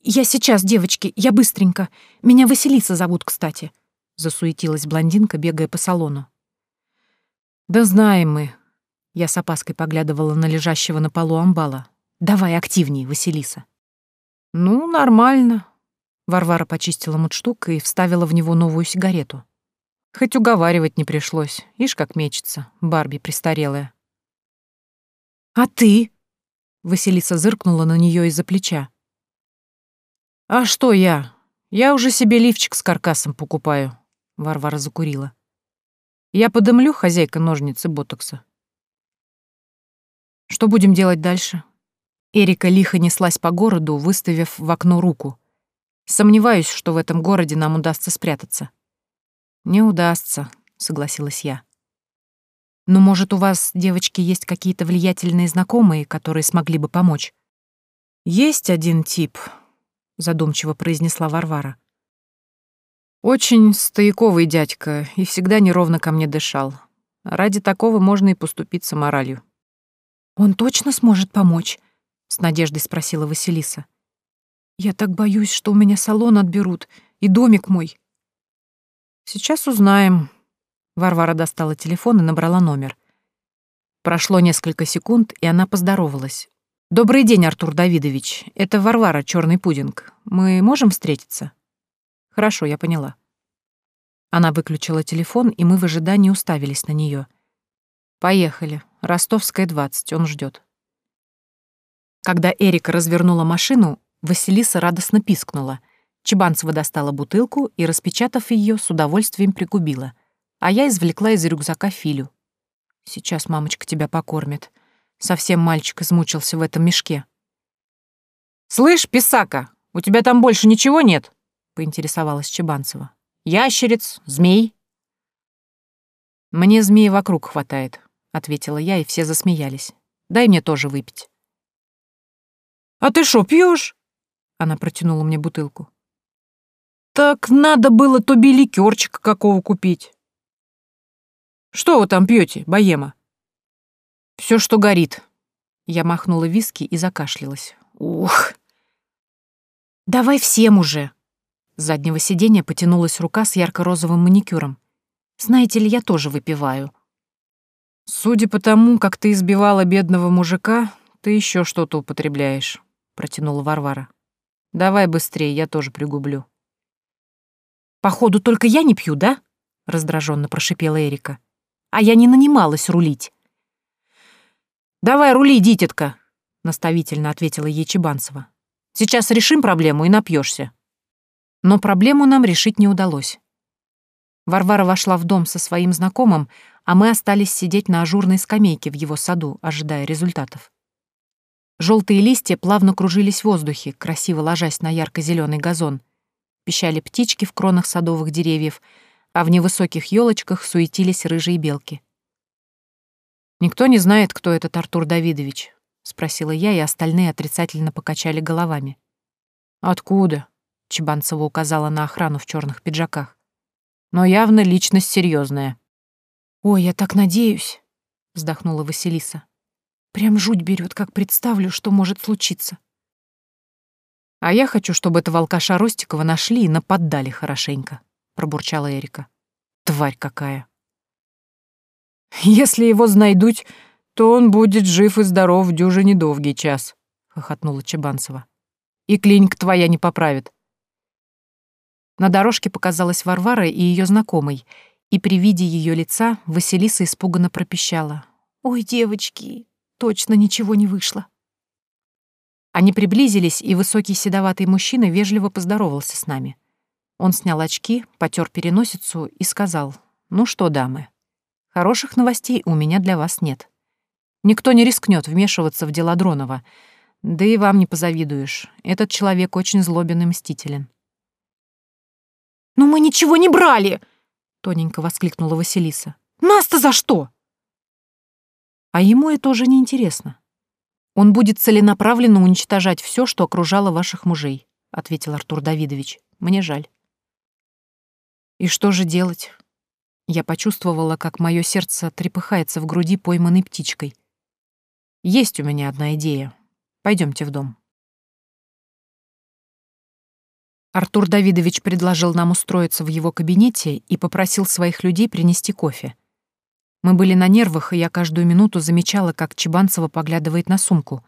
Я сейчас, девочки, я быстренько. Меня Василиса зовут, кстати. — засуетилась блондинка, бегая по салону. «Да знаем мы». Я с опаской поглядывала на лежащего на полу амбала. «Давай активнее, Василиса». «Ну, нормально». Варвара почистила мутштук и вставила в него новую сигарету. Хоть уговаривать не пришлось. Ишь, как мечется, Барби престарелая. «А ты?» Василиса зыркнула на нее из-за плеча. «А что я? Я уже себе лифчик с каркасом покупаю. Варвара закурила. «Я подымлю, хозяйка, ножницы ботокса». «Что будем делать дальше?» Эрика лихо неслась по городу, выставив в окно руку. «Сомневаюсь, что в этом городе нам удастся спрятаться». «Не удастся», — согласилась я. «Но, может, у вас, девочки, есть какие-то влиятельные знакомые, которые смогли бы помочь?» «Есть один тип», — задумчиво произнесла Варвара. Очень стояковый дядька и всегда неровно ко мне дышал. Ради такого можно и поступиться моралью. «Он точно сможет помочь?» — с надеждой спросила Василиса. «Я так боюсь, что у меня салон отберут и домик мой». «Сейчас узнаем». Варвара достала телефон и набрала номер. Прошло несколько секунд, и она поздоровалась. «Добрый день, Артур Давидович. Это Варвара, черный пудинг. Мы можем встретиться?» Хорошо, я поняла. Она выключила телефон, и мы в ожидании уставились на нее. Поехали. Ростовская, 20, он ждет. Когда Эрика развернула машину, Василиса радостно пискнула. Чебанцева достала бутылку и, распечатав ее, с удовольствием пригубила. А я извлекла из рюкзака Филю. «Сейчас мамочка тебя покормит. Совсем мальчик измучился в этом мешке». «Слышь, писака, у тебя там больше ничего нет?» — поинтересовалась Чебанцева. «Ящериц, змей?» «Мне змей вокруг хватает», — ответила я, и все засмеялись. «Дай мне тоже выпить». «А ты что пьешь? Она протянула мне бутылку. «Так надо было тобе ликерчика какого купить». «Что вы там пьете, Боема?» Все, что горит». Я махнула виски и закашлялась. «Ух!» «Давай всем уже!» С заднего сиденья потянулась рука с ярко-розовым маникюром. «Знаете ли, я тоже выпиваю». «Судя по тому, как ты избивала бедного мужика, ты еще что-то употребляешь», — протянула Варвара. «Давай быстрее, я тоже пригублю». «Походу, только я не пью, да?» — раздраженно прошипела Эрика. «А я не нанималась рулить». «Давай рули, дитятка», — наставительно ответила ей Чебанцева. «Сейчас решим проблему и напьешься. Но проблему нам решить не удалось. Варвара вошла в дом со своим знакомым, а мы остались сидеть на ажурной скамейке в его саду, ожидая результатов. Желтые листья плавно кружились в воздухе, красиво ложась на ярко-зеленый газон. Пищали птички в кронах садовых деревьев, а в невысоких елочках суетились рыжие белки. «Никто не знает, кто этот Артур Давидович», — спросила я, и остальные отрицательно покачали головами. «Откуда?» Чебанцева указала на охрану в черных пиджаках. «Но явно личность серьезная. «Ой, я так надеюсь», — вздохнула Василиса. «Прям жуть берет, как представлю, что может случиться». «А я хочу, чтобы этого алкаша Ростикова нашли и нападали хорошенько», — пробурчала Эрика. «Тварь какая!» «Если его знайдуть, то он будет жив и здоров в дюжине долгий час», — хохотнула Чебанцева. «И клинька твоя не поправит. На дорожке показалась Варвара и ее знакомый, и при виде ее лица Василиса испуганно пропищала. «Ой, девочки, точно ничего не вышло». Они приблизились, и высокий седоватый мужчина вежливо поздоровался с нами. Он снял очки, потер переносицу и сказал, «Ну что, дамы, хороших новостей у меня для вас нет. Никто не рискнет вмешиваться в дела Дронова, да и вам не позавидуешь. Этот человек очень злобен и мстителен». «Но мы ничего не брали!» — тоненько воскликнула Василиса. Наста за что?» А ему это уже не интересно. «Он будет целенаправленно уничтожать все, что окружало ваших мужей», — ответил Артур Давидович. «Мне жаль». «И что же делать?» Я почувствовала, как мое сердце трепыхается в груди пойманной птичкой. «Есть у меня одна идея. Пойдемте в дом». Артур Давидович предложил нам устроиться в его кабинете и попросил своих людей принести кофе. Мы были на нервах, и я каждую минуту замечала, как Чебанцева поглядывает на сумку.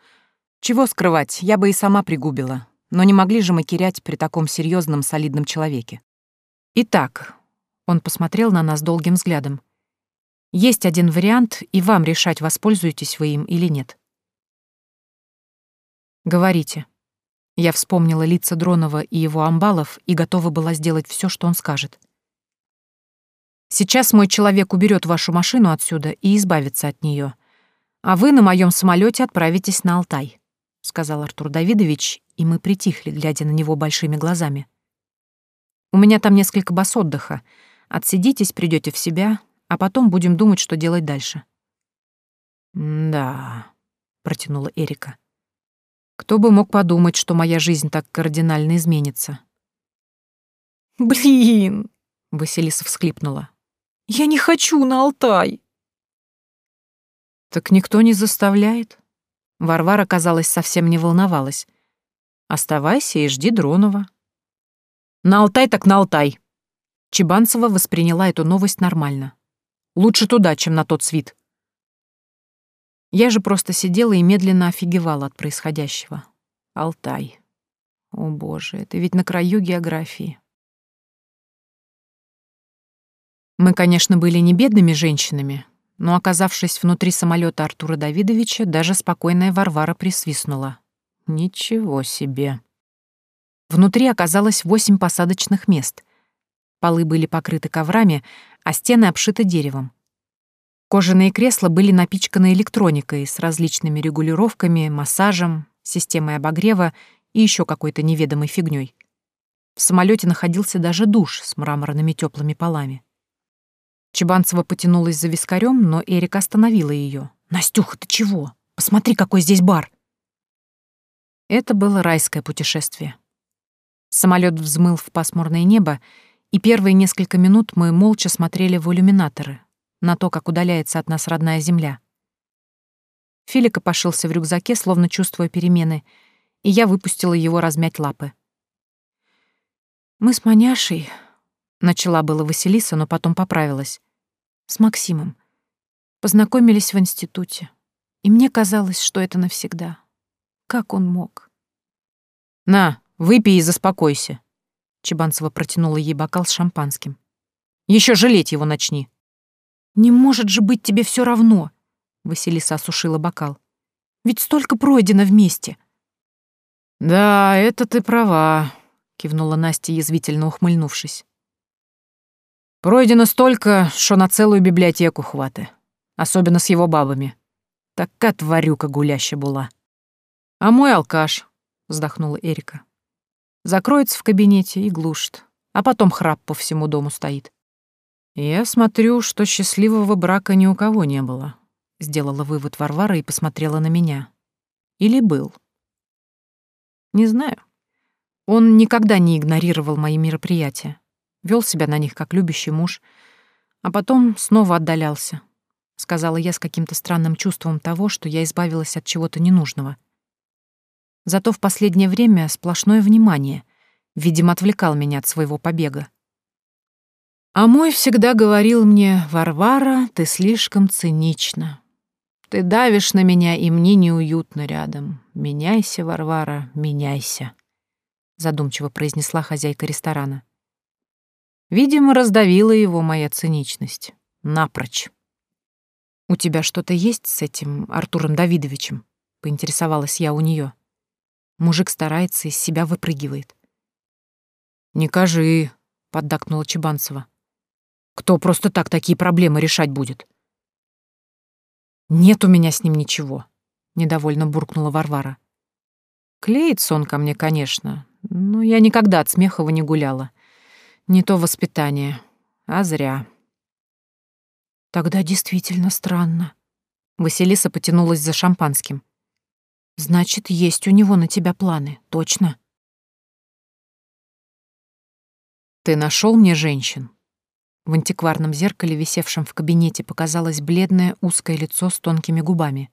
Чего скрывать, я бы и сама пригубила, но не могли же мы терять при таком серьезном, солидном человеке. Итак, он посмотрел на нас долгим взглядом. Есть один вариант, и вам решать, воспользуетесь вы им или нет. Говорите. Я вспомнила лица Дронова и его амбалов и готова была сделать все, что он скажет. «Сейчас мой человек уберет вашу машину отсюда и избавится от нее, а вы на моем самолете отправитесь на Алтай», — сказал Артур Давидович, и мы притихли, глядя на него большими глазами. «У меня там несколько бас отдыха. Отсидитесь, придете в себя, а потом будем думать, что делать дальше». «Да», — протянула Эрика. Кто бы мог подумать, что моя жизнь так кардинально изменится? «Блин!» — Василиса всхлипнула. «Я не хочу на Алтай!» «Так никто не заставляет». Варвара, казалось, совсем не волновалась. «Оставайся и жди Дронова». «На Алтай так на Алтай!» Чебанцева восприняла эту новость нормально. «Лучше туда, чем на тот свит», я же просто сидела и медленно офигевала от происходящего. Алтай. О боже, это ведь на краю географии. Мы, конечно, были не бедными женщинами, но, оказавшись внутри самолета Артура Давидовича, даже спокойная Варвара присвистнула. Ничего себе. Внутри оказалось восемь посадочных мест. Полы были покрыты коврами, а стены обшиты деревом. Кожаные кресла были напичканы электроникой с различными регулировками, массажем, системой обогрева и еще какой-то неведомой фигней. В самолете находился даже душ с мраморными теплыми полами. Чебанцева потянулась за вискарем, но Эрика остановила ее. «Настюха, ты чего? Посмотри, какой здесь бар!» Это было райское путешествие. Самолет взмыл в пасмурное небо, и первые несколько минут мы молча смотрели в иллюминаторы, на то, как удаляется от нас родная земля. Филика пошился в рюкзаке, словно чувствуя перемены, и я выпустила его размять лапы. «Мы с Маняшей...» — начала было Василиса, но потом поправилась. «С Максимом. Познакомились в институте. И мне казалось, что это навсегда. Как он мог?» «На, выпей и заспокойся», — Чебанцева протянула ей бокал с шампанским. «Еще жалеть его начни». «Не может же быть тебе все равно!» Василиса осушила бокал. «Ведь столько пройдено вместе!» «Да, это ты права», — кивнула Настя, язвительно ухмыльнувшись. «Пройдено столько, что на целую библиотеку хваты, особенно с его бабами. Такая тварюка гуляща была». «А мой алкаш», — вздохнула Эрика. «Закроется в кабинете и глушит, а потом храп по всему дому стоит. «Я смотрю, что счастливого брака ни у кого не было», — сделала вывод Варвара и посмотрела на меня. «Или был?» «Не знаю. Он никогда не игнорировал мои мероприятия. Вел себя на них как любящий муж, а потом снова отдалялся», — сказала я с каким-то странным чувством того, что я избавилась от чего-то ненужного. Зато в последнее время сплошное внимание, видимо, отвлекал меня от своего побега. А мой всегда говорил мне, Варвара, ты слишком цинична. Ты давишь на меня, и мне неуютно рядом. Меняйся, Варвара, меняйся, задумчиво произнесла хозяйка ресторана. Видимо, раздавила его моя циничность. Напрочь. У тебя что-то есть с этим Артуром Давидовичем? поинтересовалась я у нее. Мужик старается, из себя выпрыгивает. «Не кажи», — поддакнула Чебанцева кто просто так такие проблемы решать будет. Нет у меня с ним ничего, недовольно буркнула Варвара. Клеится он ко мне, конечно, но я никогда от Смехова не гуляла. Не то воспитание, а зря. Тогда действительно странно. Василиса потянулась за шампанским. Значит, есть у него на тебя планы, точно? Ты нашел мне женщин? В антикварном зеркале, висевшем в кабинете, показалось бледное узкое лицо с тонкими губами.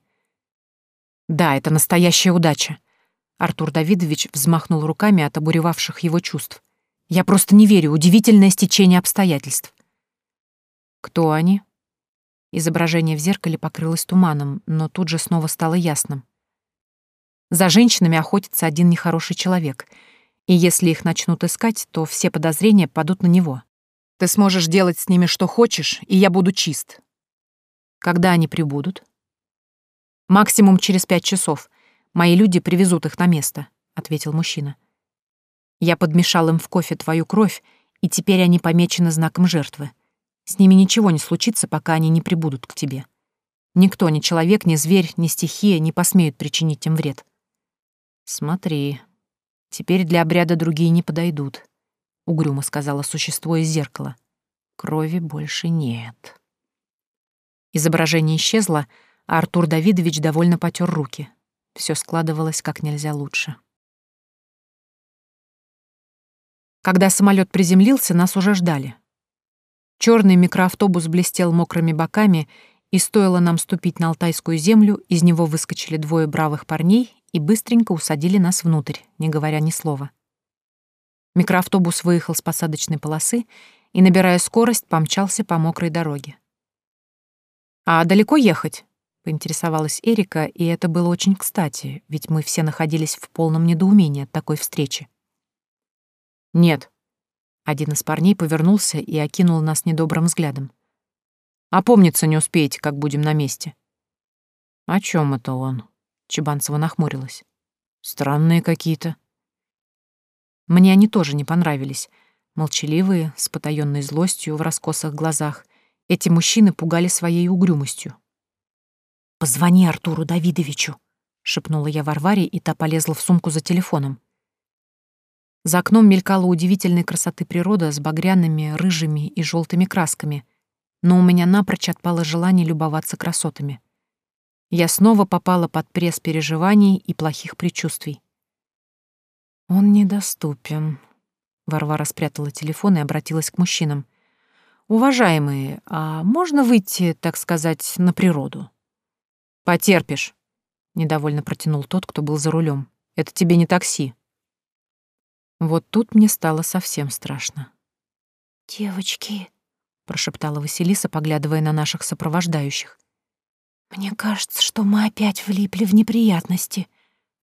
«Да, это настоящая удача!» Артур Давидович взмахнул руками от обуревавших его чувств. «Я просто не верю, удивительное стечение обстоятельств!» «Кто они?» Изображение в зеркале покрылось туманом, но тут же снова стало ясным. За женщинами охотится один нехороший человек, и если их начнут искать, то все подозрения падут на него. Ты сможешь делать с ними что хочешь, и я буду чист. Когда они прибудут? Максимум через пять часов. Мои люди привезут их на место, ответил мужчина. Я подмешал им в кофе твою кровь, и теперь они помечены знаком жертвы. С ними ничего не случится, пока они не прибудут к тебе. Никто, ни человек, ни зверь, ни стихия не посмеют причинить им вред. Смотри, теперь для обряда другие не подойдут. — угрюмо сказала существо из зеркала. «Крови больше нет». Изображение исчезло, а Артур Давидович довольно потер руки. Все складывалось как нельзя лучше. Когда самолет приземлился, нас уже ждали. Черный микроавтобус блестел мокрыми боками, и стоило нам ступить на алтайскую землю, из него выскочили двое бравых парней и быстренько усадили нас внутрь, не говоря ни слова. Микроавтобус выехал с посадочной полосы и, набирая скорость, помчался по мокрой дороге. «А далеко ехать?» — поинтересовалась Эрика, и это было очень кстати, ведь мы все находились в полном недоумении от такой встречи. «Нет». Один из парней повернулся и окинул нас недобрым взглядом. «Опомниться не успеете, как будем на месте». «О чем это он?» — Чебанцева нахмурилась. «Странные какие-то». Мне они тоже не понравились. Молчаливые, с потаенной злостью в раскосах глазах, эти мужчины пугали своей угрюмостью. «Позвони Артуру Давидовичу», — шепнула я Варваре, и та полезла в сумку за телефоном. За окном мелькала удивительной красоты природа с багряными, рыжими и желтыми красками, но у меня напрочь отпало желание любоваться красотами. Я снова попала под пресс переживаний и плохих предчувствий. «Он недоступен». Варвара спрятала телефон и обратилась к мужчинам. «Уважаемые, а можно выйти, так сказать, на природу?» «Потерпишь», — недовольно протянул тот, кто был за рулем. «Это тебе не такси». Вот тут мне стало совсем страшно. «Девочки», — прошептала Василиса, поглядывая на наших сопровождающих. «Мне кажется, что мы опять влипли в неприятности.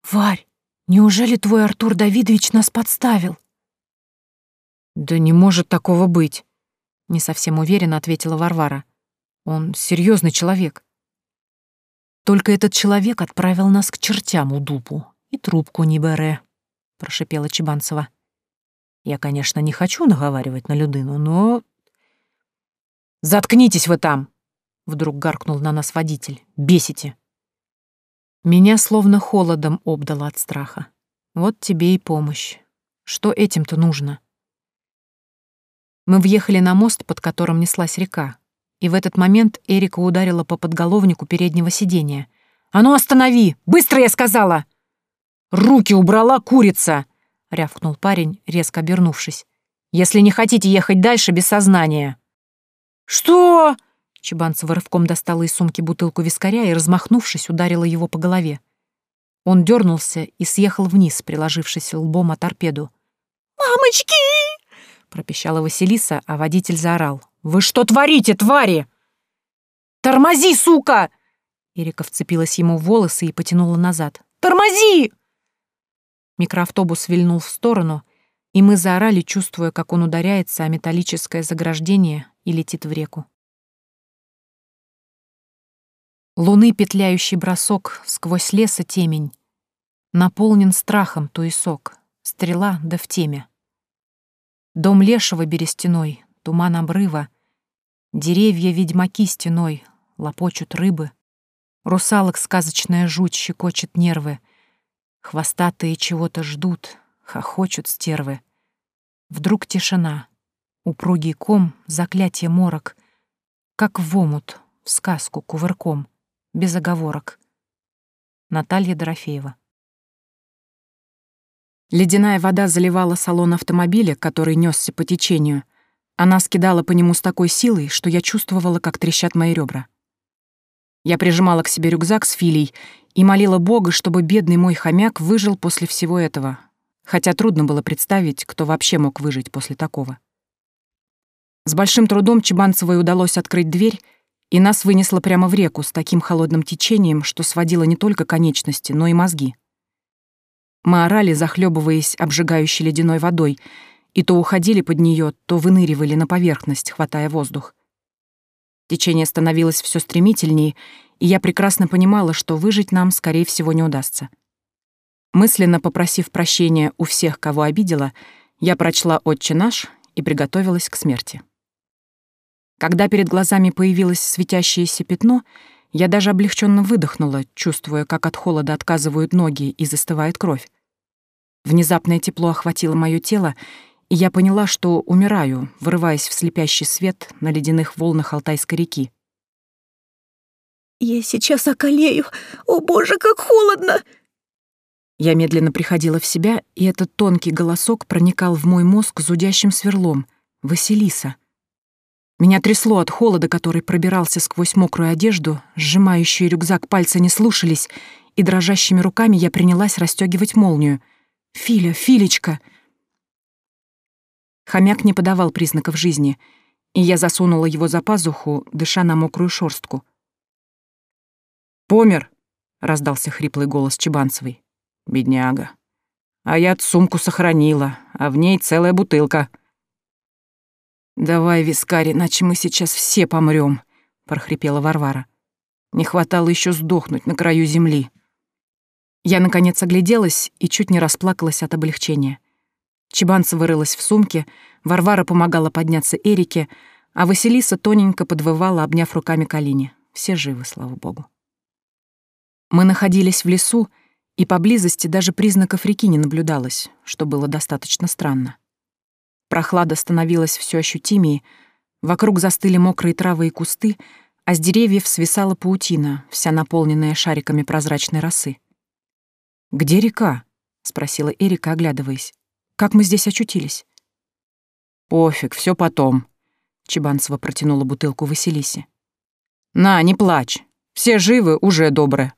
Варь, Неужели твой Артур Давидович нас подставил?» «Да не может такого быть», — не совсем уверенно ответила Варвара. «Он серьезный человек». «Только этот человек отправил нас к чертям у дупу и трубку не бере», — прошипела Чебанцева. «Я, конечно, не хочу наговаривать на Людыну, но...» «Заткнитесь вы там!» — вдруг гаркнул на нас водитель. «Бесите!» Меня словно холодом обдало от страха. Вот тебе и помощь. Что этим-то нужно? Мы въехали на мост, под которым неслась река, и в этот момент Эрика ударила по подголовнику переднего сиденья. «А ну останови! Быстро, я сказала!» «Руки убрала курица!» — рявкнул парень, резко обернувшись. «Если не хотите ехать дальше без сознания». «Что?» Чебанцева рывком достала из сумки бутылку вискаря и, размахнувшись, ударила его по голове. Он дернулся и съехал вниз, приложившись лбом о торпеду. «Мамочки!» — пропищала Василиса, а водитель заорал. «Вы что творите, твари?» «Тормози, сука!» Эрика вцепилась ему в волосы и потянула назад. «Тормози!» Микроавтобус вильнул в сторону, и мы заорали, чувствуя, как он ударяется о металлическое заграждение и летит в реку. Луны петляющий бросок сквозь леса темень. Наполнен страхом туесок, стрела да в теме. Дом лешего берестяной, туман обрыва, Деревья ведьмаки стеной, лопочут рыбы. Русалок сказочная жуть щекочет нервы. Хвостатые чего-то ждут, хохочут стервы. Вдруг тишина, упругий ком, заклятие морок, Как в омут, в сказку кувырком — без оговорок. Наталья Дорофеева. Ледяная вода заливала салон автомобиля, который несся по течению. Она скидала по нему с такой силой, что я чувствовала, как трещат мои ребра. Я прижимала к себе рюкзак с филей и молила Бога, чтобы бедный мой хомяк выжил после всего этого, хотя трудно было представить, кто вообще мог выжить после такого. С большим трудом Чебанцевой удалось открыть дверь, и нас вынесло прямо в реку с таким холодным течением, что сводило не только конечности, но и мозги. Мы орали, захлебываясь обжигающей ледяной водой, и то уходили под нее, то выныривали на поверхность, хватая воздух. Течение становилось все стремительнее, и я прекрасно понимала, что выжить нам, скорее всего, не удастся. Мысленно попросив прощения у всех, кого обидела, я прочла «Отче наш» и приготовилась к смерти. Когда перед глазами появилось светящееся пятно, я даже облегченно выдохнула, чувствуя, как от холода отказывают ноги и застывает кровь. Внезапное тепло охватило мое тело, и я поняла, что умираю, вырываясь в слепящий свет на ледяных волнах Алтайской реки. «Я сейчас околею! О боже, как холодно!» Я медленно приходила в себя, и этот тонкий голосок проникал в мой мозг зудящим сверлом. «Василиса!» Меня трясло от холода, который пробирался сквозь мокрую одежду, сжимающие рюкзак пальцы не слушались, и дрожащими руками я принялась расстегивать молнию. «Филя, Филечка!» Хомяк не подавал признаков жизни, и я засунула его за пазуху, дыша на мокрую шорстку. «Помер!» — раздался хриплый голос Чебанцевой. «Бедняга! А я сумку сохранила, а в ней целая бутылка!» «Давай, Вискари, иначе мы сейчас все помрем, прохрипела Варвара. «Не хватало еще сдохнуть на краю земли». Я, наконец, огляделась и чуть не расплакалась от облегчения. Чебанца вырылась в сумке, Варвара помогала подняться Эрике, а Василиса тоненько подвывала, обняв руками колени. Все живы, слава богу. Мы находились в лесу, и поблизости даже признаков реки не наблюдалось, что было достаточно странно. Прохлада становилась все ощутимее, вокруг застыли мокрые травы и кусты, а с деревьев свисала паутина, вся наполненная шариками прозрачной росы. «Где река?» — спросила Эрика, оглядываясь. «Как мы здесь очутились?» «Пофиг, все потом», — Чебанцева протянула бутылку Василисе. «На, не плачь. Все живы, уже добры».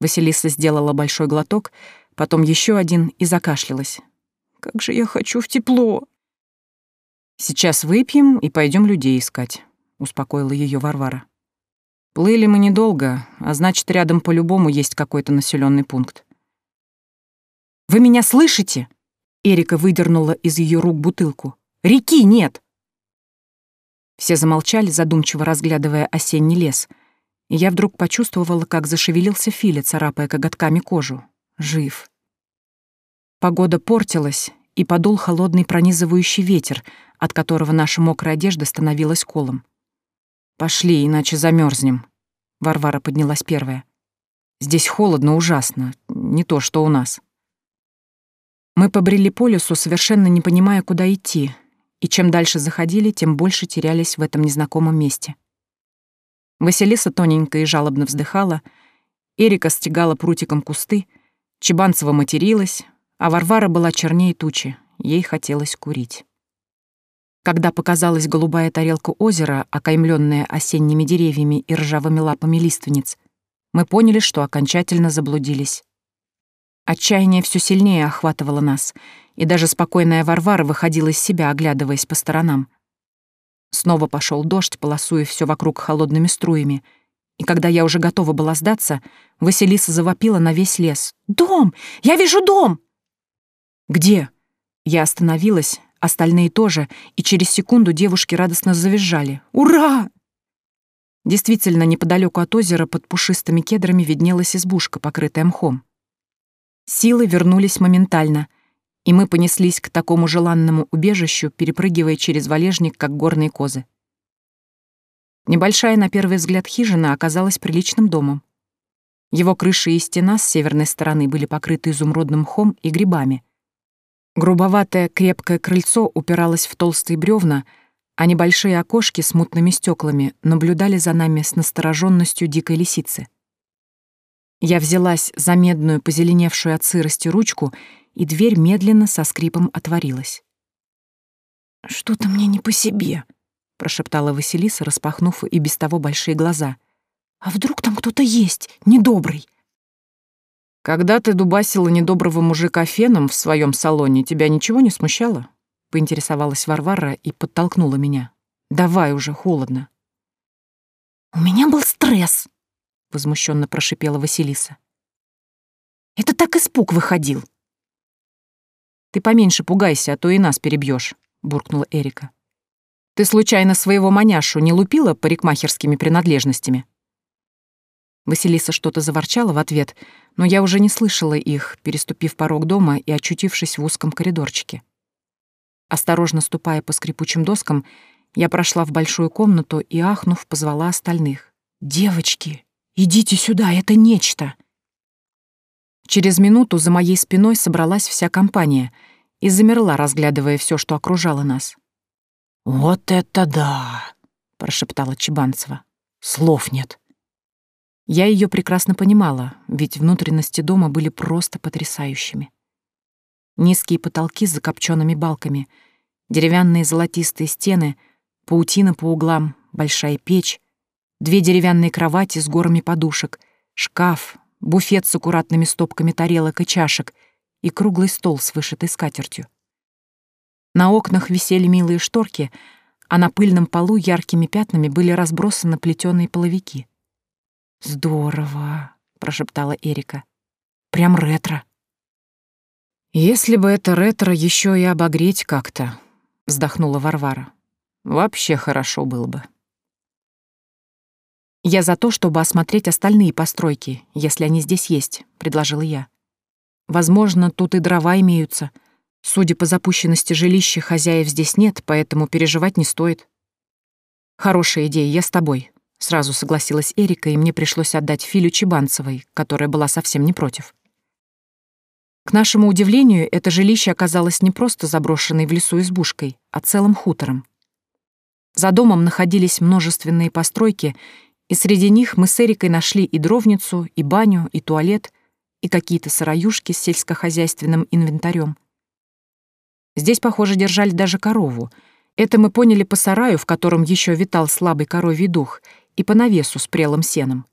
Василиса сделала большой глоток, потом еще один и закашлялась, как же я хочу в тепло!» «Сейчас выпьем и пойдем людей искать», — успокоила ее Варвара. «Плыли мы недолго, а значит, рядом по-любому есть какой-то населенный пункт». «Вы меня слышите?» Эрика выдернула из ее рук бутылку. «Реки нет!» Все замолчали, задумчиво разглядывая осенний лес. И я вдруг почувствовала, как зашевелился Филя, царапая коготками кожу. Жив. Погода портилась, и подул холодный пронизывающий ветер, от которого наша мокрая одежда становилась колом. «Пошли, иначе замерзнем. Варвара поднялась первая. «Здесь холодно ужасно, не то, что у нас». Мы побрели по лесу, совершенно не понимая, куда идти, и чем дальше заходили, тем больше терялись в этом незнакомом месте. Василиса тоненько и жалобно вздыхала, Эрика стегала прутиком кусты, Чебанцева материлась, а Варвара была чернее тучи, ей хотелось курить. Когда показалась голубая тарелка озера, окаймленная осенними деревьями и ржавыми лапами лиственниц, мы поняли, что окончательно заблудились. Отчаяние все сильнее охватывало нас, и даже спокойная Варвара выходила из себя, оглядываясь по сторонам. Снова пошел дождь, полосуя все вокруг холодными струями — и когда я уже готова была сдаться, Василиса завопила на весь лес. «Дом! Я вижу дом!» «Где?» Я остановилась, остальные тоже, и через секунду девушки радостно завизжали. «Ура!» Действительно, неподалеку от озера под пушистыми кедрами виднелась избушка, покрытая мхом. Силы вернулись моментально, и мы понеслись к такому желанному убежищу, перепрыгивая через валежник, как горные козы. Небольшая, на первый взгляд, хижина оказалась приличным домом. Его крыша и стена с северной стороны были покрыты изумрудным мхом и грибами — Грубоватое крепкое крыльцо упиралось в толстые бревна, а небольшие окошки с мутными стеклами наблюдали за нами с настороженностью дикой лисицы. Я взялась за медную, позеленевшую от сырости ручку, и дверь медленно со скрипом отворилась. «Что-то мне не по себе», — прошептала Василиса, распахнув и без того большие глаза. «А вдруг там кто-то есть, недобрый?» «Когда ты дубасила недоброго мужика феном в своем салоне, тебя ничего не смущало?» — поинтересовалась Варвара и подтолкнула меня. «Давай уже, холодно». «У меня был стресс», — возмущенно прошипела Василиса. «Это так испуг выходил». «Ты поменьше пугайся, а то и нас перебьешь, буркнула Эрика. «Ты случайно своего маняшу не лупила парикмахерскими принадлежностями?» Василиса что-то заворчала в ответ, но я уже не слышала их, переступив порог дома и очутившись в узком коридорчике. Осторожно ступая по скрипучим доскам, я прошла в большую комнату и, ахнув, позвала остальных. «Девочки, идите сюда, это нечто!» Через минуту за моей спиной собралась вся компания и замерла, разглядывая все, что окружало нас. «Вот это да!» — прошептала Чебанцева. «Слов нет!» Я ее прекрасно понимала, ведь внутренности дома были просто потрясающими. Низкие потолки с закопченными балками, деревянные золотистые стены, паутина по углам, большая печь, две деревянные кровати с горами подушек, шкаф, буфет с аккуратными стопками тарелок и чашек и круглый стол с вышитой скатертью. На окнах висели милые шторки, а на пыльном полу яркими пятнами были разбросаны плетеные половики. «Здорово!» — прошептала Эрика. «Прям ретро!» «Если бы это ретро еще и обогреть как-то», — вздохнула Варвара. «Вообще хорошо было бы». «Я за то, чтобы осмотреть остальные постройки, если они здесь есть», — предложила я. «Возможно, тут и дрова имеются. Судя по запущенности жилища, хозяев здесь нет, поэтому переживать не стоит». «Хорошая идея, я с тобой», Сразу согласилась Эрика, и мне пришлось отдать Филю Чебанцевой, которая была совсем не против. К нашему удивлению, это жилище оказалось не просто заброшенной в лесу избушкой, а целым хутором. За домом находились множественные постройки, и среди них мы с Эрикой нашли и дровницу, и баню, и туалет, и какие-то сыроюшки с сельскохозяйственным инвентарем. Здесь, похоже, держали даже корову. Это мы поняли по сараю, в котором еще витал слабый коровий дух — и по навесу с прелым сеном.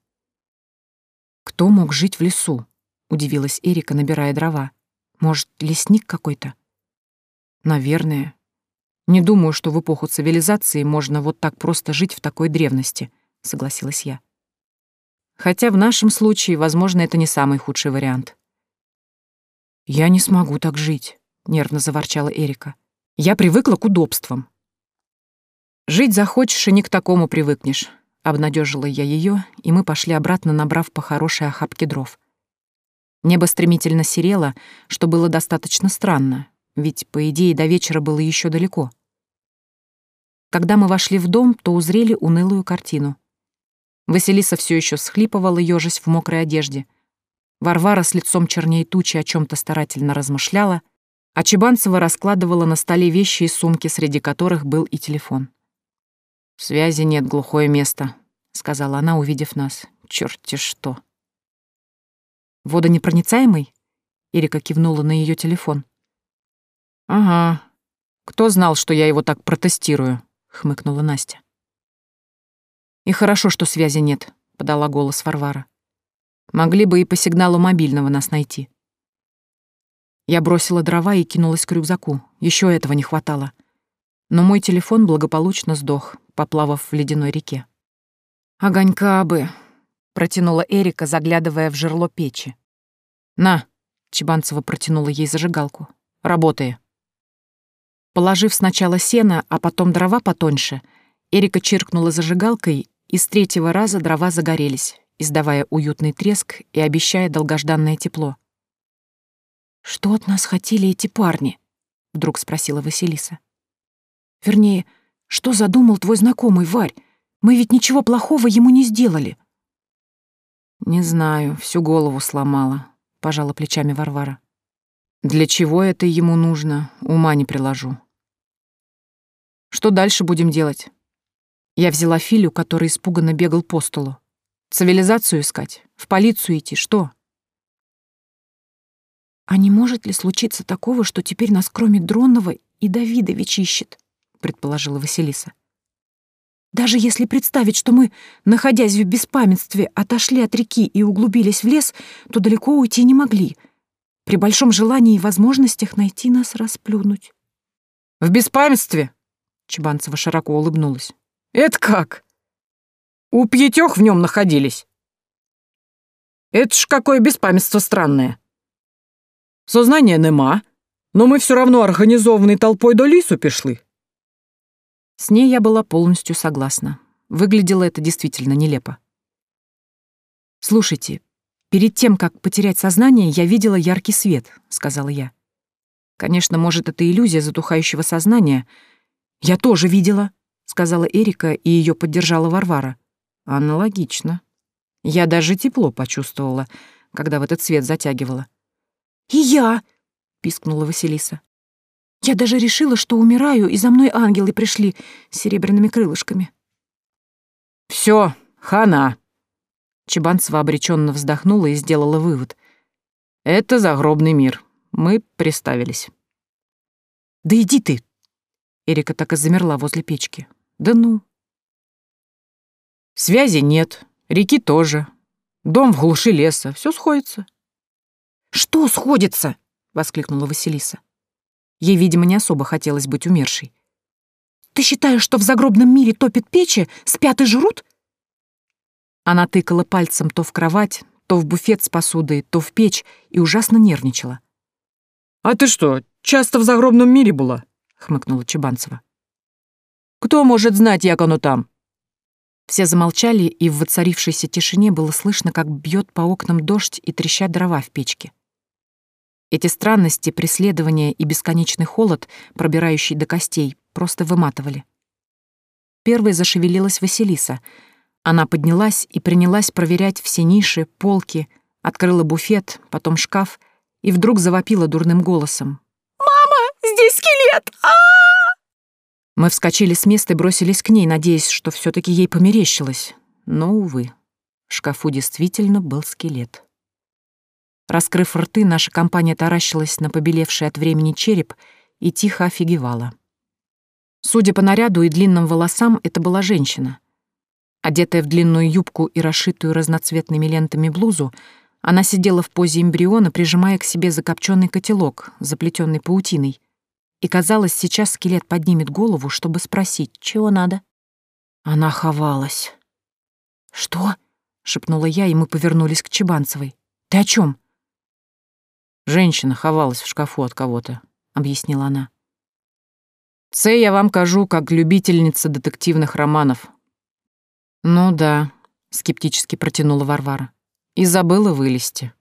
«Кто мог жить в лесу?» — удивилась Эрика, набирая дрова. «Может, лесник какой-то?» «Наверное. Не думаю, что в эпоху цивилизации можно вот так просто жить в такой древности», — согласилась я. «Хотя в нашем случае, возможно, это не самый худший вариант». «Я не смогу так жить», — нервно заворчала Эрика. «Я привыкла к удобствам». «Жить захочешь, и не к такому привыкнешь. Обнадежила я ее, и мы пошли обратно, набрав по хорошей охапке дров. Небо стремительно серело, что было достаточно странно, ведь, по идее, до вечера было еще далеко. Когда мы вошли в дом, то узрели унылую картину. Василиса все еще схлипывала, ежась в мокрой одежде. Варвара с лицом черней тучи о чем-то старательно размышляла, а Чебанцева раскладывала на столе вещи и сумки, среди которых был и телефон. «В связи нет глухое место», — сказала она, увидев нас. «Чёрт-те что!» «Водонепроницаемый?» Эрика кивнула на ее телефон. «Ага. Кто знал, что я его так протестирую?» — хмыкнула Настя. «И хорошо, что связи нет», — подала голос Варвара. «Могли бы и по сигналу мобильного нас найти». Я бросила дрова и кинулась к рюкзаку. Еще этого не хватало — но мой телефон благополучно сдох, поплавав в ледяной реке. «Огонька бы!» — протянула Эрика, заглядывая в жерло печи. «На!» — Чебанцева протянула ей зажигалку. «Работай!» Положив сначала сено, а потом дрова потоньше, Эрика чиркнула зажигалкой, и с третьего раза дрова загорелись, издавая уютный треск и обещая долгожданное тепло. «Что от нас хотели эти парни?» — вдруг спросила Василиса. Вернее, что задумал твой знакомый, Варь? Мы ведь ничего плохого ему не сделали». «Не знаю, всю голову сломала», — пожала плечами Варвара. «Для чего это ему нужно, ума не приложу». «Что дальше будем делать?» Я взяла Филю, который испуганно бегал по столу. «Цивилизацию искать? В полицию идти? Что?» «А не может ли случиться такого, что теперь нас кроме Дронова и Давидович ищет?» предположила Василиса. Даже если представить, что мы, находясь в беспамятстве, отошли от реки и углубились в лес, то далеко уйти не могли. При большом желании и возможностях найти нас расплюнуть. «В беспамятстве?» — Чебанцева широко улыбнулась. «Это как? У пятёх в нем находились. Это ж какое беспамятство странное. Сознание нема, но мы все равно организованной толпой до лісу пішли. С ней я была полностью согласна. Выглядело это действительно нелепо. «Слушайте, перед тем, как потерять сознание, я видела яркий свет», — сказала я. «Конечно, может, это иллюзия затухающего сознания. Я тоже видела», — сказала Эрика, и ее поддержала Варвара. «Аналогично. Я даже тепло почувствовала, когда в этот свет затягивала». «И я!» — пискнула Василиса. Я даже решила, что умираю, и за мной ангелы пришли с серебряными крылышками. Все, хана. Чебанцева обреченно вздохнула и сделала вывод. Это загробный мир. Мы приставились. Да иди ты! Эрика так и замерла возле печки. Да ну. Связи нет, реки тоже. Дом в глуши леса. Все сходится. Что сходится? воскликнула Василиса. Ей, видимо, не особо хотелось быть умершей. «Ты считаешь, что в загробном мире топят печи, спят и жрут?» Она тыкала пальцем то в кровать, то в буфет с посудой, то в печь и ужасно нервничала. «А ты что, часто в загробном мире была?» — хмыкнула Чебанцева. «Кто может знать, як оно там?» Все замолчали, и в воцарившейся тишине было слышно, как бьет по окнам дождь и трещат дрова в печке. Эти странности, преследования и бесконечный холод, пробирающий до костей, просто выматывали. Первой зашевелилась Василиса. Она поднялась и принялась проверять все ниши, полки, открыла буфет, потом шкаф и вдруг завопила дурным голосом. «Мама, здесь скелет! а, Мы вскочили с места и бросились к ней, надеясь, что все таки ей померещилось. Но, увы, в шкафу действительно был скелет. Раскрыв рты, наша компания таращилась на побелевший от времени череп и тихо офигевала. Судя по наряду и длинным волосам, это была женщина. Одетая в длинную юбку и расшитую разноцветными лентами блузу, она сидела в позе эмбриона, прижимая к себе закопченный котелок, заплетенный паутиной. И казалось, сейчас скелет поднимет голову, чтобы спросить, чего надо. Она ховалась. «Что?» — шепнула я, и мы повернулись к Чебанцевой. «Ты о чем? Женщина ховалась в шкафу от кого-то, объяснила она. Це я вам кажу, как любительница детективных романов. Ну да, скептически протянула Варвара. И забыла вылезти.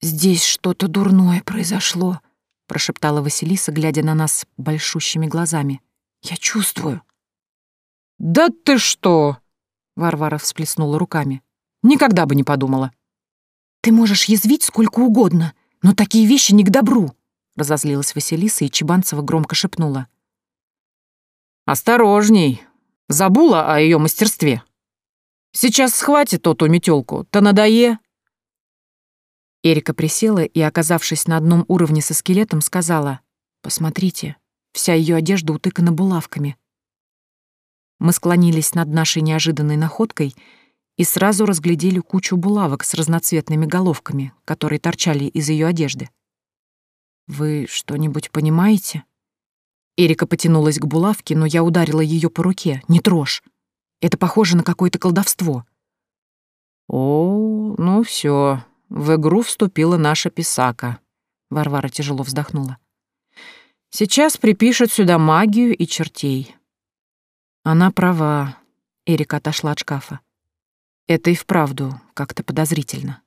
Здесь что-то дурное произошло, прошептала Василиса, глядя на нас большущими глазами. Я чувствую. Да ты что? Варвара всплеснула руками. Никогда бы не подумала. Ты можешь язвить сколько угодно, «Но такие вещи не к добру!» — разозлилась Василиса, и Чебанцева громко шепнула. «Осторожней! забула о ее мастерстве! Сейчас схватит тот метелку, то надое!» Эрика присела и, оказавшись на одном уровне со скелетом, сказала «Посмотрите, вся ее одежда утыкана булавками». Мы склонились над нашей неожиданной находкой — и сразу разглядели кучу булавок с разноцветными головками, которые торчали из ее одежды. «Вы что-нибудь понимаете?» Эрика потянулась к булавке, но я ударила ее по руке. «Не трожь! Это похоже на какое-то колдовство!» «О, ну все, в игру вступила наша писака», — Варвара тяжело вздохнула. «Сейчас припишет сюда магию и чертей». «Она права», — Эрика отошла от шкафа. Это и вправду как-то подозрительно.